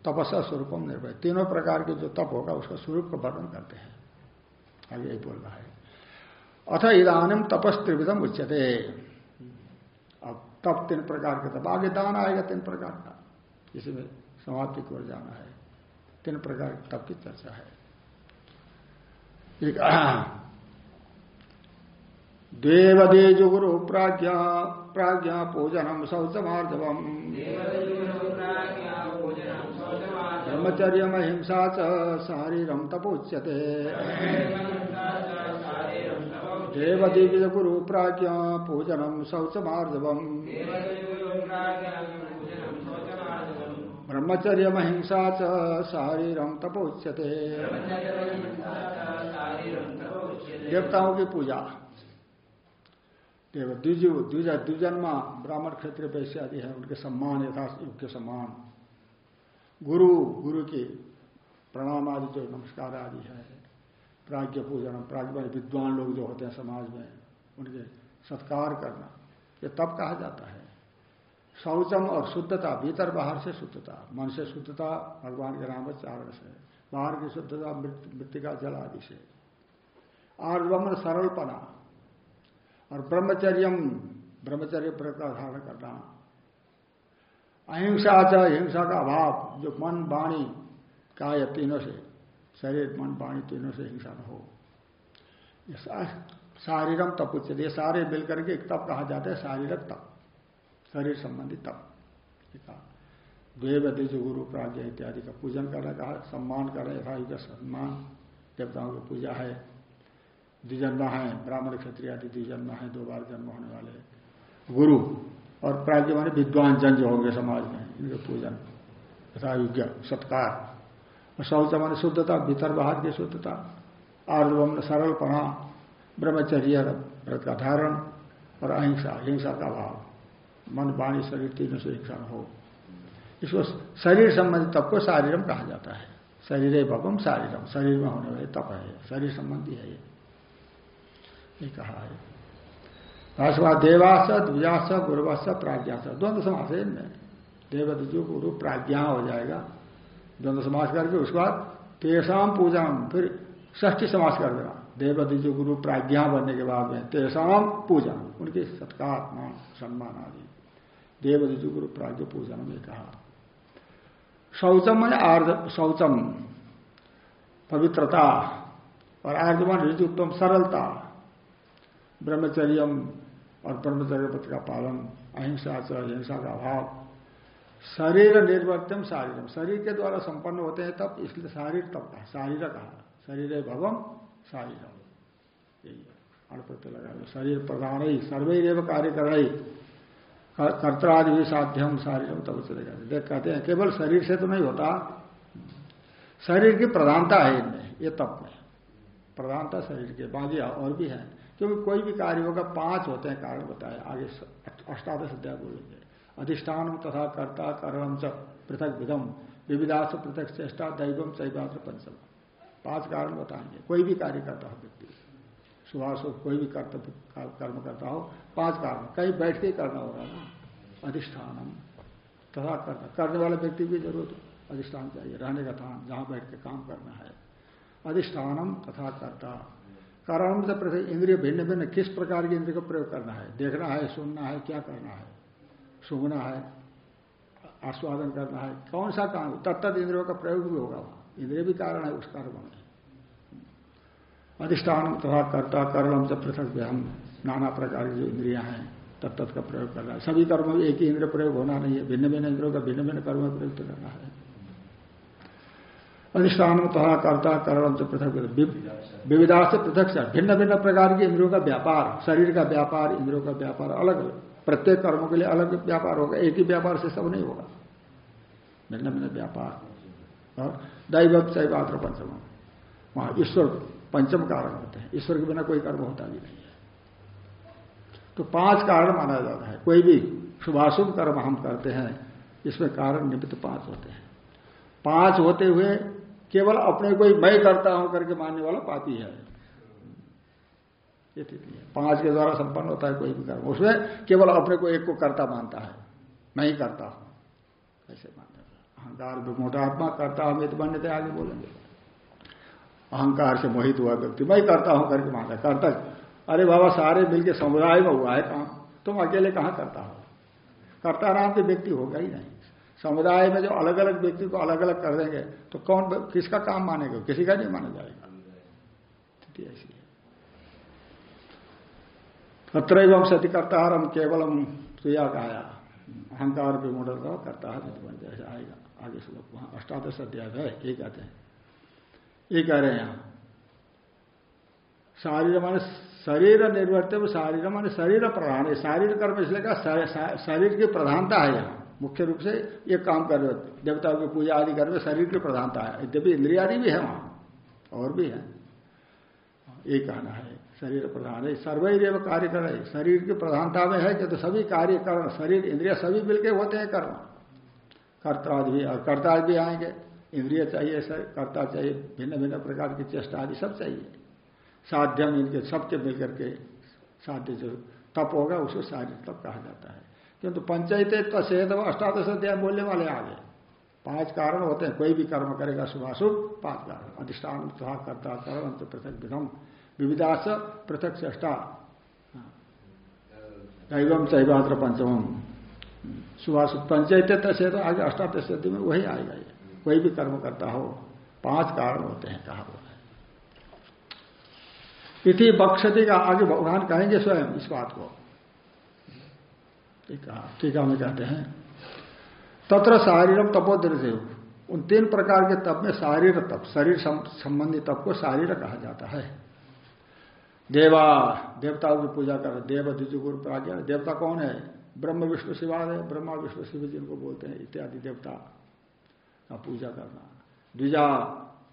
तपस्या स्वरूपम निर्भय। तीनों प्रकार के जो तप होगा, उसका स्वरूप का वर्णन करते हैं। आगे यही बोल रहा है। अथ इधानम तपस त्रिविधम उच्चते अब तप तीन प्रकार के तप। आगे दान आएगा तीन प्रकार का। इसमें समाप्ति की ओर जाना है। तीन प्रकार तप की चर्चा है। एक देवदेजु गुरु प्राज्ञा प्राज्ञा पूजनम शौचमार्जवम ब्रह्मचर्य हिंसा च शारीरम तपोच्यते। देवदेवी गुरु प्राज्ञा पूजनम शौचमार्जवम ब्रह्मचर्य हिंसा च शारीरम तपोच्यते। देवताओं की पूजा। देव, द्विजा द्विजन्मा ब्राह्मण क्षेत्र वैश्य आदि है, उनके सम्मान यथा के सम्मान। गुरु गुरु की प्रणाम आदि जो नमस्कार आदि है। प्राज्ञ पूजन, प्राज्ञ विद्वान लोग जो होते हैं समाज में, उनके सत्कार करना, ये तब कहा जाता है। शौचम और शुद्धता, भीतर बाहर से शुद्धता, मन से शुद्धता, भगवान के नाम चारण से, बाहर की शुद्धता मृतिका, जल आदि से। आर्वमन सरलपना और ब्रह्मचर्यम, ब्रह्मचर्य का धारण करना। अहिंसा च हिंसा का अभाव, जो मन, वाणी या तीनों से, शरीर, मन, वाणी तीनों से हिंसा न हो। शारीरम तप उच्च ये सारे मिलकर के एक तप कहा जाता है, शारीरक तप। शरीर संबंधी तप। देव देश गुरु प्राज्ञ इत्यादि का पूजन करना कहा, सम्मान करना यथायुग सम्मान। देवताओं की पूजा है। द्विजन्म है, ब्राह्मण क्षत्रिय आदि द्विजन्म है, दो बार जन्म होने वाले गुरु और प्राज्ञ माने विद्वान जन जो होंगे समाज में, इनके पूजन। यथा यथायुग सत्कार। शौच माने शुद्धता, भीतर बाहर की शुद्धता। आर्दवम सरलपना ब्रह्मचर्य व्रत का धारण और अहिंसा हिंसा का भाव। मन, वाणी, शरीर तीनों से हिंसा हो। इसको शरीर संबंधी तप को शारीरम कहा जाता है। शरीर भवम शारीरम। शरीर में होने वाले तप है। शरीर संबंधी है ये। कहा है। भाषवा देवास, द्विजास, गुरुवास, प्राज्ञास। द्वंद्व समास है इनमें। देवद्विजु गुरु प्राज्ञा हो जाएगा। द्वंद्व समास करके उसके बाद तेषाम पूजा फिर ष्ठी समास कर देना। देव देवदिजु गुरु प्राज्ञा बनने के बाद में तेसाम पूजा उनके सत्कार, मान, सम्मान आदि। देवदिजु गुरु प्राज्ञ पूजन में कहा। शौचम मैंने आर्ज शौचम, पवित्रता, और आर्जमान ऋजुत्तम सरलता, ब्रह्मचर्यम और ब्रह्मचर्य पथ का पालन, अहिंसा हिंसा का अभाव। शरीर निर्वर्तम शारीरम। शरीर के द्वारा संपन्न होते हैं तब इसलिए शारीर तब कहा, शारीर कहा। शरीर भवम शारीरम। यही अणप्रत्य लगा शरीर प्रधान ही सर्वैव कार्य कर रही। कर्तरादि भी साध्यम शारीरम तब चलेगा देख, कहते हैं, केवल शरीर से तो नहीं होता। शरीर की प्रधानता है इनमें, ये तप में। प्रधानता शरीर के बाकी और भी है। क्योंकि कोई भी कार्य होगा पाँच होते हैं, कारण बताए। आगे अष्टादश अध्याय बोलेंगे। अधिष्ठान तथा कर्ता करणम च पृथक विधम। विविधाश पृथक चेष्टा दैवम चैवात्र पंचम। पाँच कारण बताएँगे। कोई भी कार्य करता हो व्यक्ति। सुभाष कोई भी कर्तव्य कर्म करता हो, पाँच कारण, कहीं बैठ के करना होगा ना। अधिष्ठानम, तथा करना। करने वाले व्यक्ति की ज़रूरत अधिष्ठान चाहिए, रहने का स्थान, जहाँ बैठ के काम करना है। अधिष्ठानम तथा करता। कारण से प्रति इंद्रिय भिन्न भिन्न किस प्रकार की इंद्रिय का प्रयोग करना है? देखना है, सुनना है, क्या करना है? सुनना है, आस्वादन करना है, कौन सा काम? तत्त इंद्रियों का प्रयोग भी होगा वहाँ। इंद्रिय भी कारण है, उस कर्म में। अधिष्ठान तथा कर्ता कर्म से पृथक हम नाना प्रकार की जो इंद्रिया हैं तत्त का प्रयोग करना है। सभी कर्म में एक ही इंद्र प्रयोग होना नहीं है। भिन्न भिन्न इंद्रियों का भिन्न भिन्न कर्म प्रयुक्त करना है। अधिष्ठान तथा कर्ता करण से पृथक विविधा से पृथक से भिन्न भिन्न प्रकार के इंद्रियों का व्यापार, शरीर का व्यापार, इंद्रियों का व्यापार अलग प्रत्येक कर्मों के लिए अलग व्यापार होगा। एक ही व्यापार से सब नहीं होगा। भिन्न भिन्न व्यापार। और दैव शैवात्र पंचम वहाँ ईश्वर पंचम कारण होते हैं। ईश्वर के बिना कोई कर्म होता भी नहीं है। तो पाँच कारण माना जाता है। कोई भी शुभाशुभ कर्म हम करते हैं इसमें कारण निमित्त पाँच होते हैं। पाँच होते हुए केवल अपने को ही मैं करता हूँ करके मानने वाला पापी है। ये स्थिति है। पाँच के द्वारा संपन्न होता है कोई भी कर्म। उसमें केवल अपने को एक को करता मानता है। मैं ही करता हूँ। ऐसे मानते अहंकार मोटा आत्मा करता हूँ तो मान्यता आगे बोलेंगे। अहंकार से मोहित हुआ व्यक्ति। मैं करता हूँ करके मानता करता अरे बाबा, सारे मिलके समुदाय में हुआ है काम तुम अकेले कहाँ करता हो? करता नाम के व्यक्ति होगा ही नहीं। समुदाय में जो अलग अलग व्यक्ति को अलग अलग कर देंगे तो कौन किसका काम मानेगा? किसी का नहीं माना जाएगा। स्थिति ऐसी अत्र हम सती करता हम केवलम तुया गाया अहंकार भी मोडल का करता है आएगा आगे श्लोक वहाँ अष्टादश अध्याय है, ये कहते हैं। ये कह रहे हैं यहाँ। शारीर माने शरीर निर्वर्त शारीर माने शरीर प्रधान। है शारीर कर्म इसलिए कहा, शरीर की प्रधानता है यहाँ। मुख्य रूप से ये काम कर रहे देवताओं की पूजा आदि कर रहे शरीर की प्रधानता है। यद्यपि इंद्रियादि भी है वहाँ, और भी है। ये कहना है, शरीर प्रधान है। सर्वैव कार्य कर रहे शरीर की प्रधानता में है कि तो सभी कार्य कर्म शरीर, इंद्रिया सभी मिलके होते हैं कर्म। कर्ता भी कर्ता भी आएँगे। इंद्रिय चाहिए कर्ता चाहिए भिन्न भिन्न प्रकार की चेष्टा आदि सब चाहिए। साध्यम इनके सबके मिलकर के साध्य जो तप होगा उसको साध्य तप कहा जाता है। किंतु पंचायत तसेद अष्टादश अध्याय बोलने वाले आगे। पाँच कारण होते हैं। कोई भी कर्म करेगा शुभाशुभ, पाँच कारण। अधिष्ठान तथा कर्ता कर्म अंत, पृथक, विधम विविधाश पृथक, चेष्टा। दैवम चैवात्र पंचम शुभाशुभ पंचायत तसेद आगे अष्टादश में वही आएगा ये। कोई भी कर्म करता हो, पाँच कारण होते हैं, कहा बोला इति बक्षति का आगे भगवान कहेंगे स्वयं इस बात को। टीका में कहते हैं। तत्र शारीरम तपोदृश्य उन तीन प्रकार के तप में शारीर तप, शरीर संबंधी तप को शारीर कहा जाता है। देवा, देवताओं की पूजा कर, देव द्विज गुरु प्राज्ञा, देवता कौन है? ब्रह्म, विष्णु शिवा है ब्रह्मा, विष्णु, शिव जिनको बोलते हैं, इत्यादि देवता। पूजा करना। द्विजा,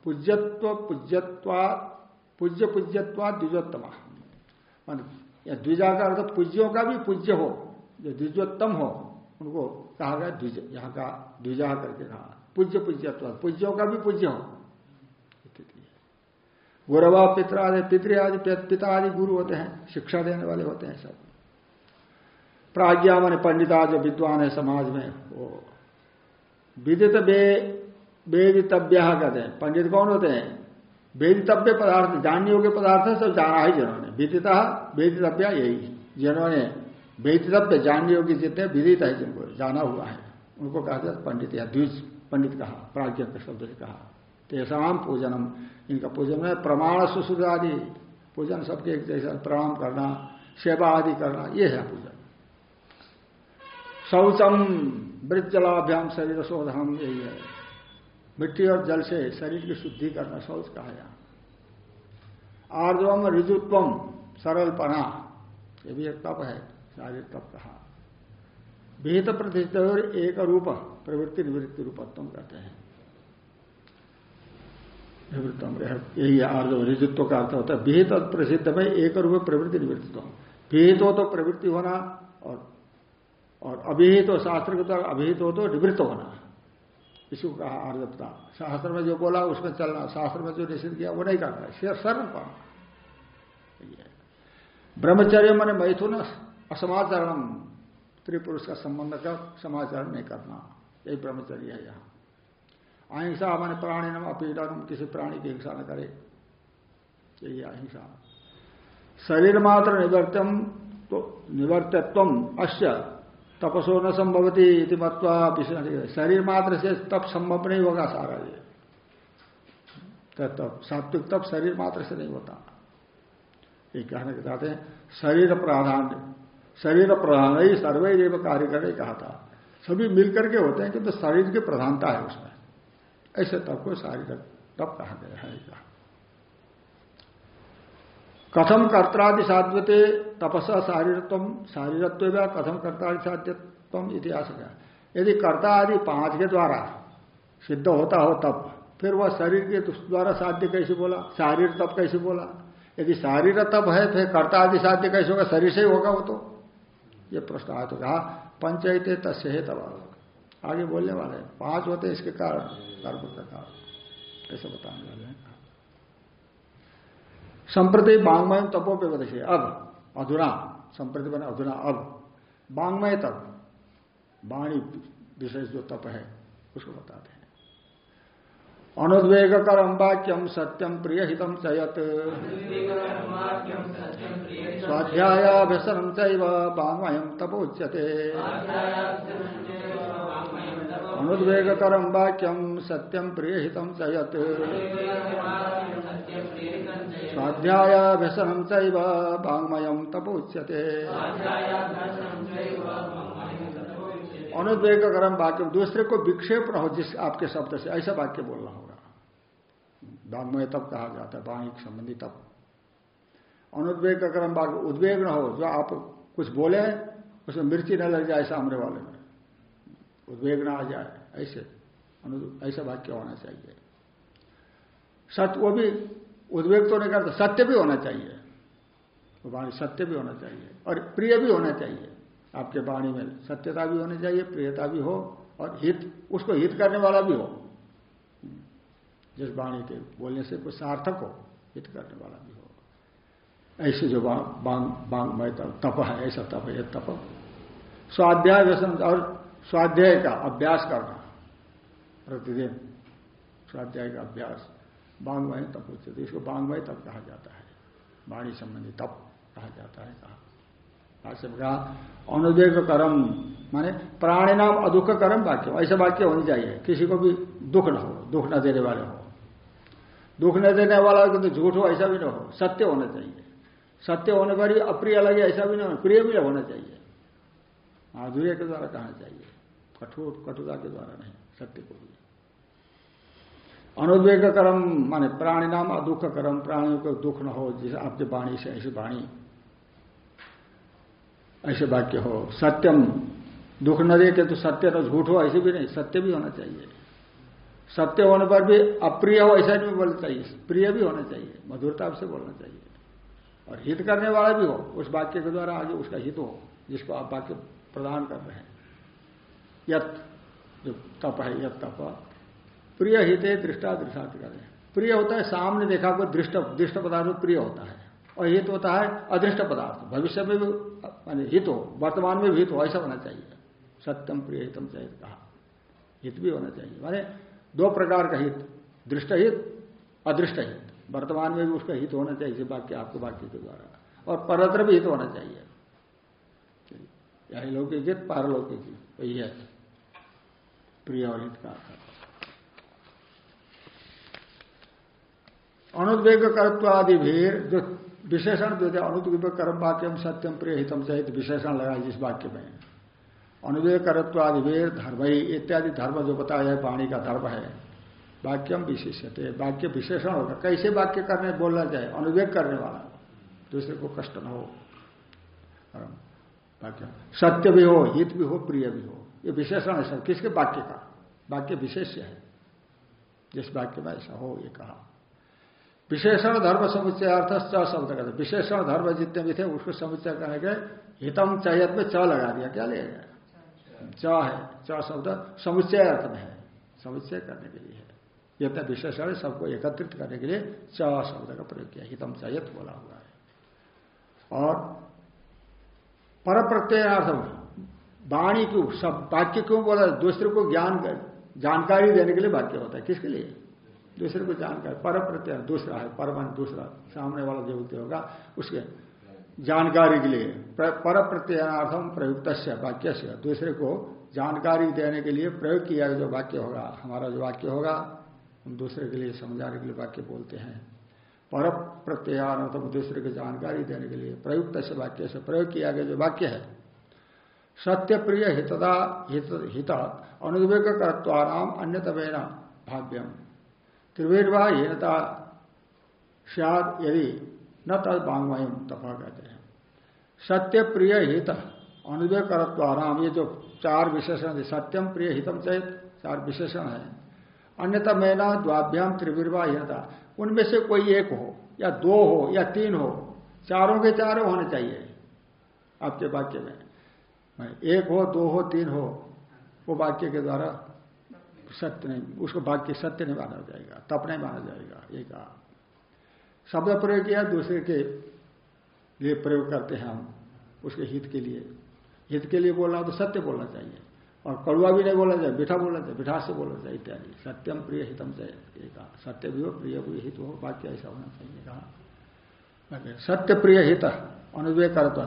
पूज्यत्व पूज्यत्वा पूज्य पूज्यत्वा द्विजोत्तम। द्विजा का अर्थ पूज्यों का भी पूज्य हो जो द्विजोत्तम हो, उनको कहा गया द्विज, यहाँ का द्विजा करके कहा। पूज्य पूज्यत्व पूज्यों का भी पूज्य हो। गुरवा पिता आदि पितृ आदि पिता आदि गुरु होते हैं, शिक्षा देने वाले होते हैं सब। प्राज्ञा मान पंडिता जो विद्वान है समाज में, वो विदित वेदितव्य कहते हैं। पंडित कौन होते हैं? वेदितव्य पदार्थ जानने योग्य पदार्थ सब जाना है जिन्होंने। विदिता, वेदितव्य यही जिन्होंने वेदितव्य जानने योग्य जितने विदित है जिनको जाना हुआ है, उनको कहा जाता पंडित या द्विज, पंडित कहा प्राज्ञ शब्द से कहा। तेसाम पूजनम, इनका पूजन है प्रमाण सुश्रुत आदि। पूजन सबके एक जैसा प्रणाम करना, सेवा आदि करना, ये है पूजन। शौचम वृजलाभ्याम शरीर शोधाम यही है। मिट्टी और जल से शरीर की शुद्धि करना शौच कहा यहाँ आर्द्रम ऋजुत्वम सरलपना, ये भी एक तप है शारीर तप कहा। विहित प्रतिष्ठ एक रूप, प्रवृत्ति निवृत्ति रूपत्व कहते हैं। निवृत्तम यही आर्द्र ऋजुत्व का अर्थ होता है। विहित प्रसिद्ध में एक रूप, प्रवृत्ति निवृत्तित्व। विहित हो तो प्रवृत्ति होना और और अभिहित तो शास्त्र के द्वारा अभिहित हो तो निवृत्त होना। इसको कहा आर्जता शास्त्र में जो बोला, उसमें चलना, शास्त्र में जो निषिद्ध किया, वो नहीं करना सरल पाना ब्रह्मचर्य मैंने मैथुन असमाचरण त्रिपुरुष का संबंध का समाचरण नहीं करना। यही ब्रह्मचर्य है यहाँ। अहिंसा मैंने प्राणी नम अपीडन किसी प्राणी की हिंसा न करे। यही अहिंसा। शरीर मात्र निवर्तम तो निवर्तत्व अश्य तपसो न संभवती इति मत्वा शरीर मात्र से तप संभव नहीं होगा सारा ये। तप, सात्विक तप शरीर मात्र से नहीं होता। ये कहने के चाहते हैं, शरीर प्रधान शरीर प्रधान ही सर्वे देव कार्य करने कहा था। सभी मिलकर के होते हैं, किंतु तो शरीर की प्रधानता है उसमें। ऐसे तप को शारीरिक तप कहा गया है। कथम कर्तादि साध्वते तपसा शारीरत्व शारीरत्व कथम कर्तादि साध्यत्व इतिहास यदि कर्ता आदि पाँच के द्वारा सिद्ध होता हो तब, फिर वह शरीर के द्वारा साध्य कैसे बोला? शारीर तप कैसे बोला? यदि शारीर तप है, फिर कर्ता आदि साध्य कैसे होगा? शरीर से ही होगा वो तो। ये प्रश्न आया तो कहा पंचायत तस्य है तब आगे बोलने वाले पाँच होते इसके कारण, कर्म का कारण। ऐसा बताने वाले हैं। संप्रति बांगमय तपोपे से अब अधुरा संप्रति बने अधुना अब। बांग्मय तप। वाणी विशेष जो तप है उसको बताते हैं। अनुद्वेग करम वाक्यम सत्यम प्रिय हितम चयत स्वाध्यायाभ्यसनम चैव वांगमयम तपोच्यते। अनुद्वेग करम वाक्यम सत्यम प्रिय हितम चयत स्वाध्यायाभ्यसनम चैव वांगमयम तपोच्यते। अनुद्वेग करम वाक्य दूसरे को विक्षेप न हो जिस आपके शब्द से, ऐसा वाक्य बोलना होगा। वांग्मय तब कहा जाता है, वाणी संबंधी तप। अनुद्वेग का वाक्य उद्वेग न हो, जो आप कुछ बोले, उसमें मिर्ची न लग जाए सामने वाले में। उद्वेग ना आ जाए ऐसे ऐसा वाक्य होना चाहिए। सत्य, वो भी उद्वेग तो नहीं करता, सत्य भी होना चाहिए। वाणी सत्य भी होना चाहिए, और प्रिय भी होना चाहिए। आपके वाणी में सत्यता भी होनी चाहिए, प्रियता भी हो, और हित, उसको हित करने वाला भी हो। जिस वाणी के बोलने से कुछ सार्थक हो, हित करने वाला भी हो। ऐसे जो बांग बांग में तप है, ऐसा तप है तप। स्वाध्याय व्यसन, और स्वाध्याय का अभ्यास करना। प्रतिदिन स्वाध्याय का अभ्यास। बांगमय तप उचित इसको बांगमय तप कहा जाता है। वाणी संबंधी तप कहा जाता है, कहा। भाष्य कहा, अनुदेक कर्म, माने प्राणी नाम अदुख कर्म वाक्य। ऐसा वाक्य होनी चाहिए, किसी को भी दुख न हो, दुख न देने वाले हो। दुख न देने वाला तो झूठ हो, ऐसा भी ना हो, सत्य होना चाहिए। सत्य होने पर भी अप्रिय लगे, ऐसा भी ना हो, प्रिय भी होना चाहिए। माधुर्य के द्वारा कहना चाहिए कठोर कटुता के द्वारा नहीं, सत्य को भी। अनुद्वेग कर्म माने प्राणी नाम अदुख कर्म प्राणियों को दुख न हो, जिसे आपके वाणी से ऐसी वाणी, ऐसे वाक्य हो। सत्यम, दुख न दे के तो सत्य न झूठ हो, ऐसे भी नहीं, सत्य भी होना चाहिए। सत्य होने पर भी अप्रिय हो, ऐसा नहीं बोलना चाहिए। प्रिय भी होना चाहिए, मधुरता से बोलना चाहिए। और हित करने वाला भी हो, उस वाक्य के द्वारा आगे उसका हित हो, जिसको आप वाक्य प्रदान कर रहे हैं। यत, जो तप है, यत तप। प्रिय हित दृष्टा दृष्टार्थ करें प्रिय होता है, सामने देखा कोई दृष्ट दृष्ट पदार्थ प्रिय होता है। और हित होता है, अदृष्ट पदार्थ। भविष्य में भी हित हो, वर्तमान में भी हित हो, ऐसा होना चाहिए। सत्यम प्रिय हितम चाहिए कहा हित भी होना चाहिए। माने दो प्रकार का हित, दृष्ट हित, अदृष्ट हित। वर्तमान में भी उसका हित होना चाहिए वाक्य आपके वाक्य के द्वारा। और परत्र भी हित होना चाहिए। यही लौकिक हित, पारलौकिक हित वही है। प्रिय और हित का अनुद्वेग कर्त्वादि भीर जो विशेषण जो थे अनुद्वेग कर्म वाक्यम सत्यम प्रिय हितम सहित विशेषण लगाए जिस वाक्य में। अनुवेग करत्वादि वेद धर्म ही इत्यादि धर्म जो बताया है पाणी का धर्म है, वाक्यम विशेषते वाक्य विशेषण होगा। कैसे वाक्य करने बोलना चाहिए अनुवेग करने वाला। दूसरे को कष्ट न हो। वाक्य। सत्य भी हो, हित भी हो, प्रिय भी हो। ये विशेषण है किसके वाक्य का? वाक्य विशेष है। जिस वाक्य में ऐसा हो, ये कहा। विशेषण धर्म समुच्चय अर्थ च शब्द कहते विशेषण धर्म जितने भी थे, उसको समुच्चय करने के हितम चयत में च लगा दिया। क्या ले च है। च शब्द समुच्चय अर्थ में है। समुच्चय करने के लिए है। यह तो विशेषण सबको एकत्रित करने के लिए च शब्द का प्रयोग किया। हितम चयत बोला हुआ है। और पर प्रत्ययार्थ वाणी क्यों सब वाक्य क्यों बोला, दूसरे को ज्ञान जानकारी देने के लिए वाक्य होता है। किसके लिए? दूसरे को जानकारी पर प्रत्यय, दूसरा है, परमान दूसरा, सामने वाला जो व्यक्ति होगा, उसके जानकारी के लिए। पर प्रत्ययार्थम प्रयुक्त से वाक्य से दूसरे को जानकारी देने के लिए प्रयोग किया जो वाक्य होगा, हमारा जो वाक्य होगा, हम दूसरे के लिए समझाने के लिए वाक्य बोलते हैं। पर प्रत्ययार्थम दूसरे को जानकारी देने के लिए प्रयुक्त से वाक्य से प्रयोग किया गया जो वाक्य है सत्य प्रिय हितदा हित हित अनुद्वेग कर्त्वाराम अन्यतमेना भाव्यम। त्रिवेदवा हीनता शाद यदि न तद बांगमय तपा कहते हैं सत्य प्रिय हित करत्वाराम ये जो चार विशेषण सत्यम प्रिय हितम चैत चार विशेषण है। अन्यथा मैना द्वाभ्याम त्रिवीरवा हीनता, उनमें से कोई एक हो, या दो हो, या तीन हो, चारों के चारों होने चाहिए। आपके वाक्य में एक हो, दो हो, तीन हो, वो वाक्य के द्वारा सत्य नहीं, उसको वाक्य सत्य नहीं माना जाएगा, तप नहीं माना जाएगा, ये कहा। शब्द प्रयोग किया, दूसरे के लिए प्रयोग करते हैं हम, उसके हित के लिए। हित के लिए बोलना तो सत्य बोलना चाहिए, और कड़ुआ भी नहीं बोला जाए बिठा बोला जाए बिठा से बोलना चाहिए, इत्यादि। सत्यम प्रिय हितम चाहिए कहा। सत्य भी हो, प्रिय भी हित हो, वाक्य ऐसा होना चाहिए कहा। सत्य प्रिय हित अनुद्वेग करता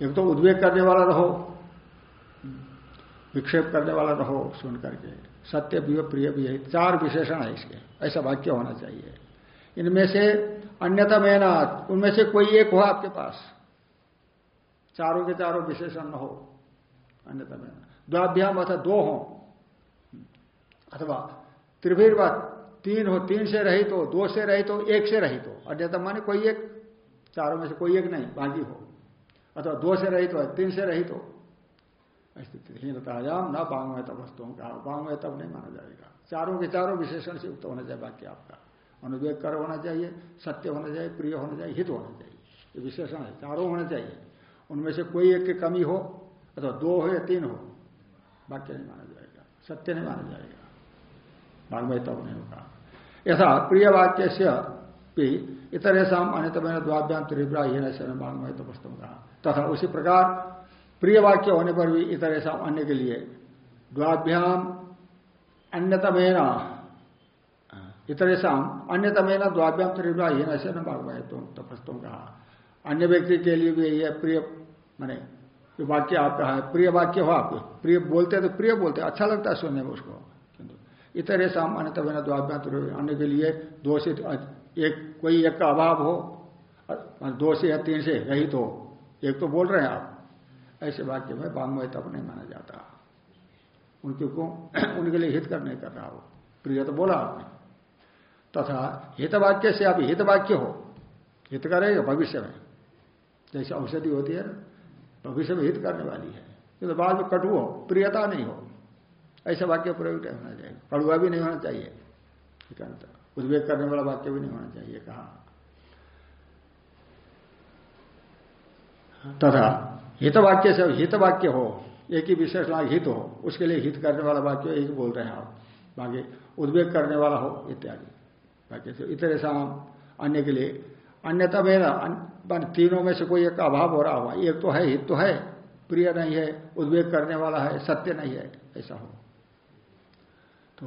एक तो उद्वेग करने वाला रहो विक्षेप करने वाला रहो सुन करके। सत्य भी हो, प्रिय भी है। चार विशेषण है इसके। ऐसा वाक्य होना चाहिए। इनमें से अन्यथा मेना उनमें से कोई एक हो आपके पास। चारों के चारों विशेषण न हो। अन्यथा मेना द्वाभ्याम अथवा दो हो। अथवा त्रिभीर तीन हो, तीन से रही तो दो से रही तो एक से रही तो अन्यथा माने कोई एक। चारों में से कोई एक नहीं, बाकी हो। अथवा दो से रही तो तीन से रही तो हीनतायाम न बांगमय तब वस्तुओं का बांगमय तब नहीं माना जाएगा। चारों के चारों विशेषण से युक्त होना चाहिए वाक्य आपका। अनुवेग कर होना चाहिए, सत्य होना चाहिए, प्रिय होना चाहिए, हित होना चाहिए। ये विशेषण है। चारों होना चाहिए। उनमें से कोई एक की कमी हो अथवा दो हो या तीन हो, वाक्य नहीं माना जाएगा। सत्य नहीं माना जाएगा। बांगमय तब नहीं होगा। यथा प्रिय वाक्य से भी इतर ऐसा अन्यतम द्वाभ्याम त्रिपुरा ही बांगमय तपस्तु कहा। तथा उसी प्रकार प्रिय वाक्य होने पर भी इतर ऐसा अन्य के लिए, द्वाभ्याम अन्यतमेना इतरेशम अन्यतमेना द्वाभ्याम त्रिभा न से न तुम तपस्तुम कहा। अन्य व्यक्ति के लिए भी यह प्रिय, माने जो वाक्य आपका है, प्रिय वाक्य हो आपको प्रिय बोलते हैं तो प्रिय बोलते अच्छा लगता है सुनने में उसको। किंतु इतर ऐसा अन्यतमेना द्वाभ्याम अन्य के लिए दो से एक कोई एक का अभाव हो दो से या तीन से रहित हो, एक तो बोल रहे हैं आप। ऐसे वाक्य में वांग्मय तप नहीं माना जाता। उनके को उनके लिए हित कर नहीं कर रहा हो प्रिय तो बोला आपने। तथा हित वाक्य से आप हित वाक्य हो। हित करेगा भविष्य में। जैसे औषधि होती है भविष्य में हित करने वाली है। तो बाद में कटु हो, प्रियता नहीं हो। ऐसा वाक्य प्रयोग नहीं होना चाहिए। कड़ुआ भी नहीं होना चाहिए। उद्वेग करने वाला वाक्य भी नहीं होना चाहिए कहा। तथा हित वाक्य से हित वाक्य हो, एक ही विशेष लाभ हित हो, उसके लिए हित करने वाला वाक्य एक बोल रहे हैं आप। बाकी उद्वेग करने वाला हो, इत्यादि। वाक्य से इतने शाम अन्य के लिए। अन्यथा मेरा तीनों में से कोई एक अभाव हो रहा हुआ, एक तो है, हित तो है, प्रिय नहीं है, उद्वेग करने वाला है, सत्य नहीं है, ऐसा हो। तो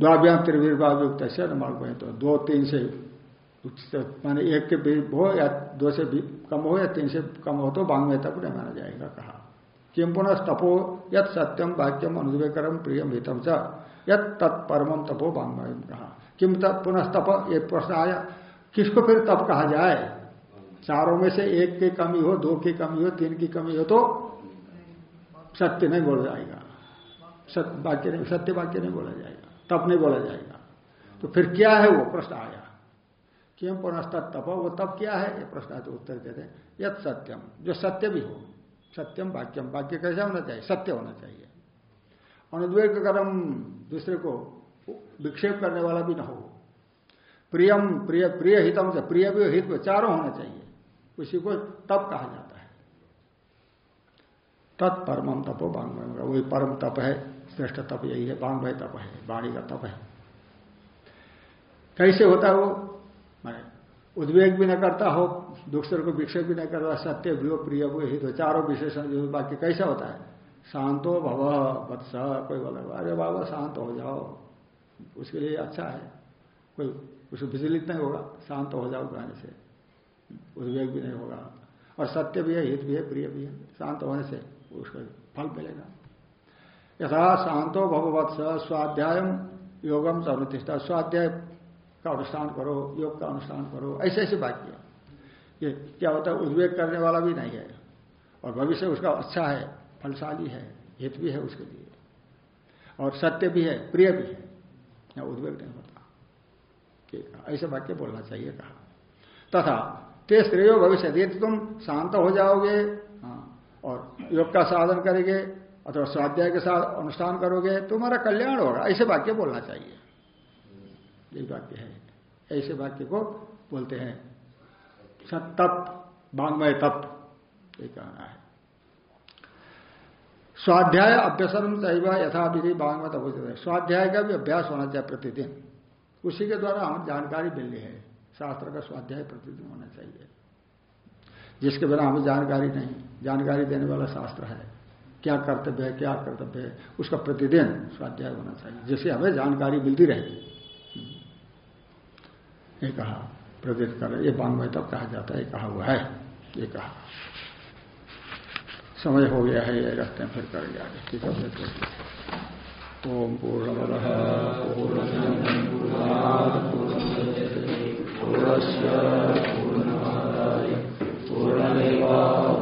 द्वाभ्याम त्रिवीरभाव युक्त से न तो दो तीन से माने एक के बीच हो या दो से कम हो या तीन से कम हो तो में तप नहीं माना जाएगा कहा। किम पुनः तपो यद सत्यम वाक्यम अनुद्वेकरम प्रियम हितम च। यद तत्परम तपो बांग कहा। किम तप पुनः तप ये प्रश्न आया, किसको फिर तप कहा जाए? चारों में से एक की कमी हो, दो की कमी हो, तीन की कमी हो तो सत्य नहीं बोला जाएगा। सत्य वाक्य नहीं, सत्य वाक्य नहीं बोला जाएगा। तप नहीं बोला जाएगा। तो फिर क्या है वो? प्रश्न आया। क्यों पुनः तप वो तप क्या है? ये प्रश्न तो उत्तर देते हैं यद सत्यम, जो सत्य भी हो। सत्यम वाक्यम। वाक्य कैसा होना चाहिए? सत्य होना चाहिए। अनुद्वेग कर्म दूसरे को विक्षेप करने वाला भी ना हो। प्रियम, प्रिय प्रिय हितम से, प्रिय भी हित चारों होना चाहिए। उसी को तप कहा जाता है। तत्परम तपो बांगमय वही परम तप है, श्रेष्ठ तप यही है, बांगमय तप है, वाणी का तप है। कैसे होता है वो? मैं उद्वेग भी न करता हो दूसरे को विक्षेप भी न करता, सत्य हो प्रिय हित हो चारों विशेषण जो बाकी कैसा होता है? शांतो भव वत्स कोई बोला, अरे बाबा शांत हो जाओ। उसके लिए अच्छा है। कोई उसको विचलित नहीं होगा, शांत हो जाओ कहने से। उद्वेग भी नहीं होगा। और सत्य भी है, हित भी है, प्रिय भी है। शांत होने से उसका फल मिलेगा। यथा शांतो भगवत्स स्वाध्याय योगम सर्वतिष्ठा स्वाध्याय का अनुष्ठान करो योग का अनुष्ठान करो ऐसे ऐसे वाक्य। क्या होता है उद्वेग करने वाला भी नहीं है। और भविष्य उसका अच्छा है फलशाली है हित भी है उसके लिए। और सत्य भी है प्रिय भी है। या उद्वेग नहीं होता। ऐसे वाक्य बोलना चाहिए कहा। तथा ते श्रेय भविष्य यदि तुम शांत हो जाओगे हाँ, और योग का साधन करेंगे अथवा स्वाध्याय के साथ अनुष्ठान करोगे तुम्हारा कल्याण होगा। ऐसे वाक्य बोलना चाहिए। यही वाक्य है। ऐसे वाक्य को बोलते हैं। तप बांगमय तप, ये कहना है। स्वाध्याय अभ्यसन चाहिए यथा विधि बांगमय तप स्वाध्याय का भी अभ्यास होना चाहिए प्रतिदिन। उसी के द्वारा हमें जानकारी मिलनी है। शास्त्र का स्वाध्याय प्रतिदिन होना चाहिए। जिसके बिना हमें जानकारी नहीं। जानकारी देने वाला शास्त्र है। क्या कर्तव्य है, क्या कर्तव्य है, उसका प्रतिदिन स्वाध्याय होना चाहिए। जिससे हमें जानकारी मिलती रहेगी ये कहा प्रदेश कर ये वांग्मय तब कहा जाता है कहा हुआ है। ये कहा। समय हो गया है, ये रखते हैं फिर करेंगे आगे। ठीक है, फिर ओम पूर्ण पूर्ण पूर्णमेवा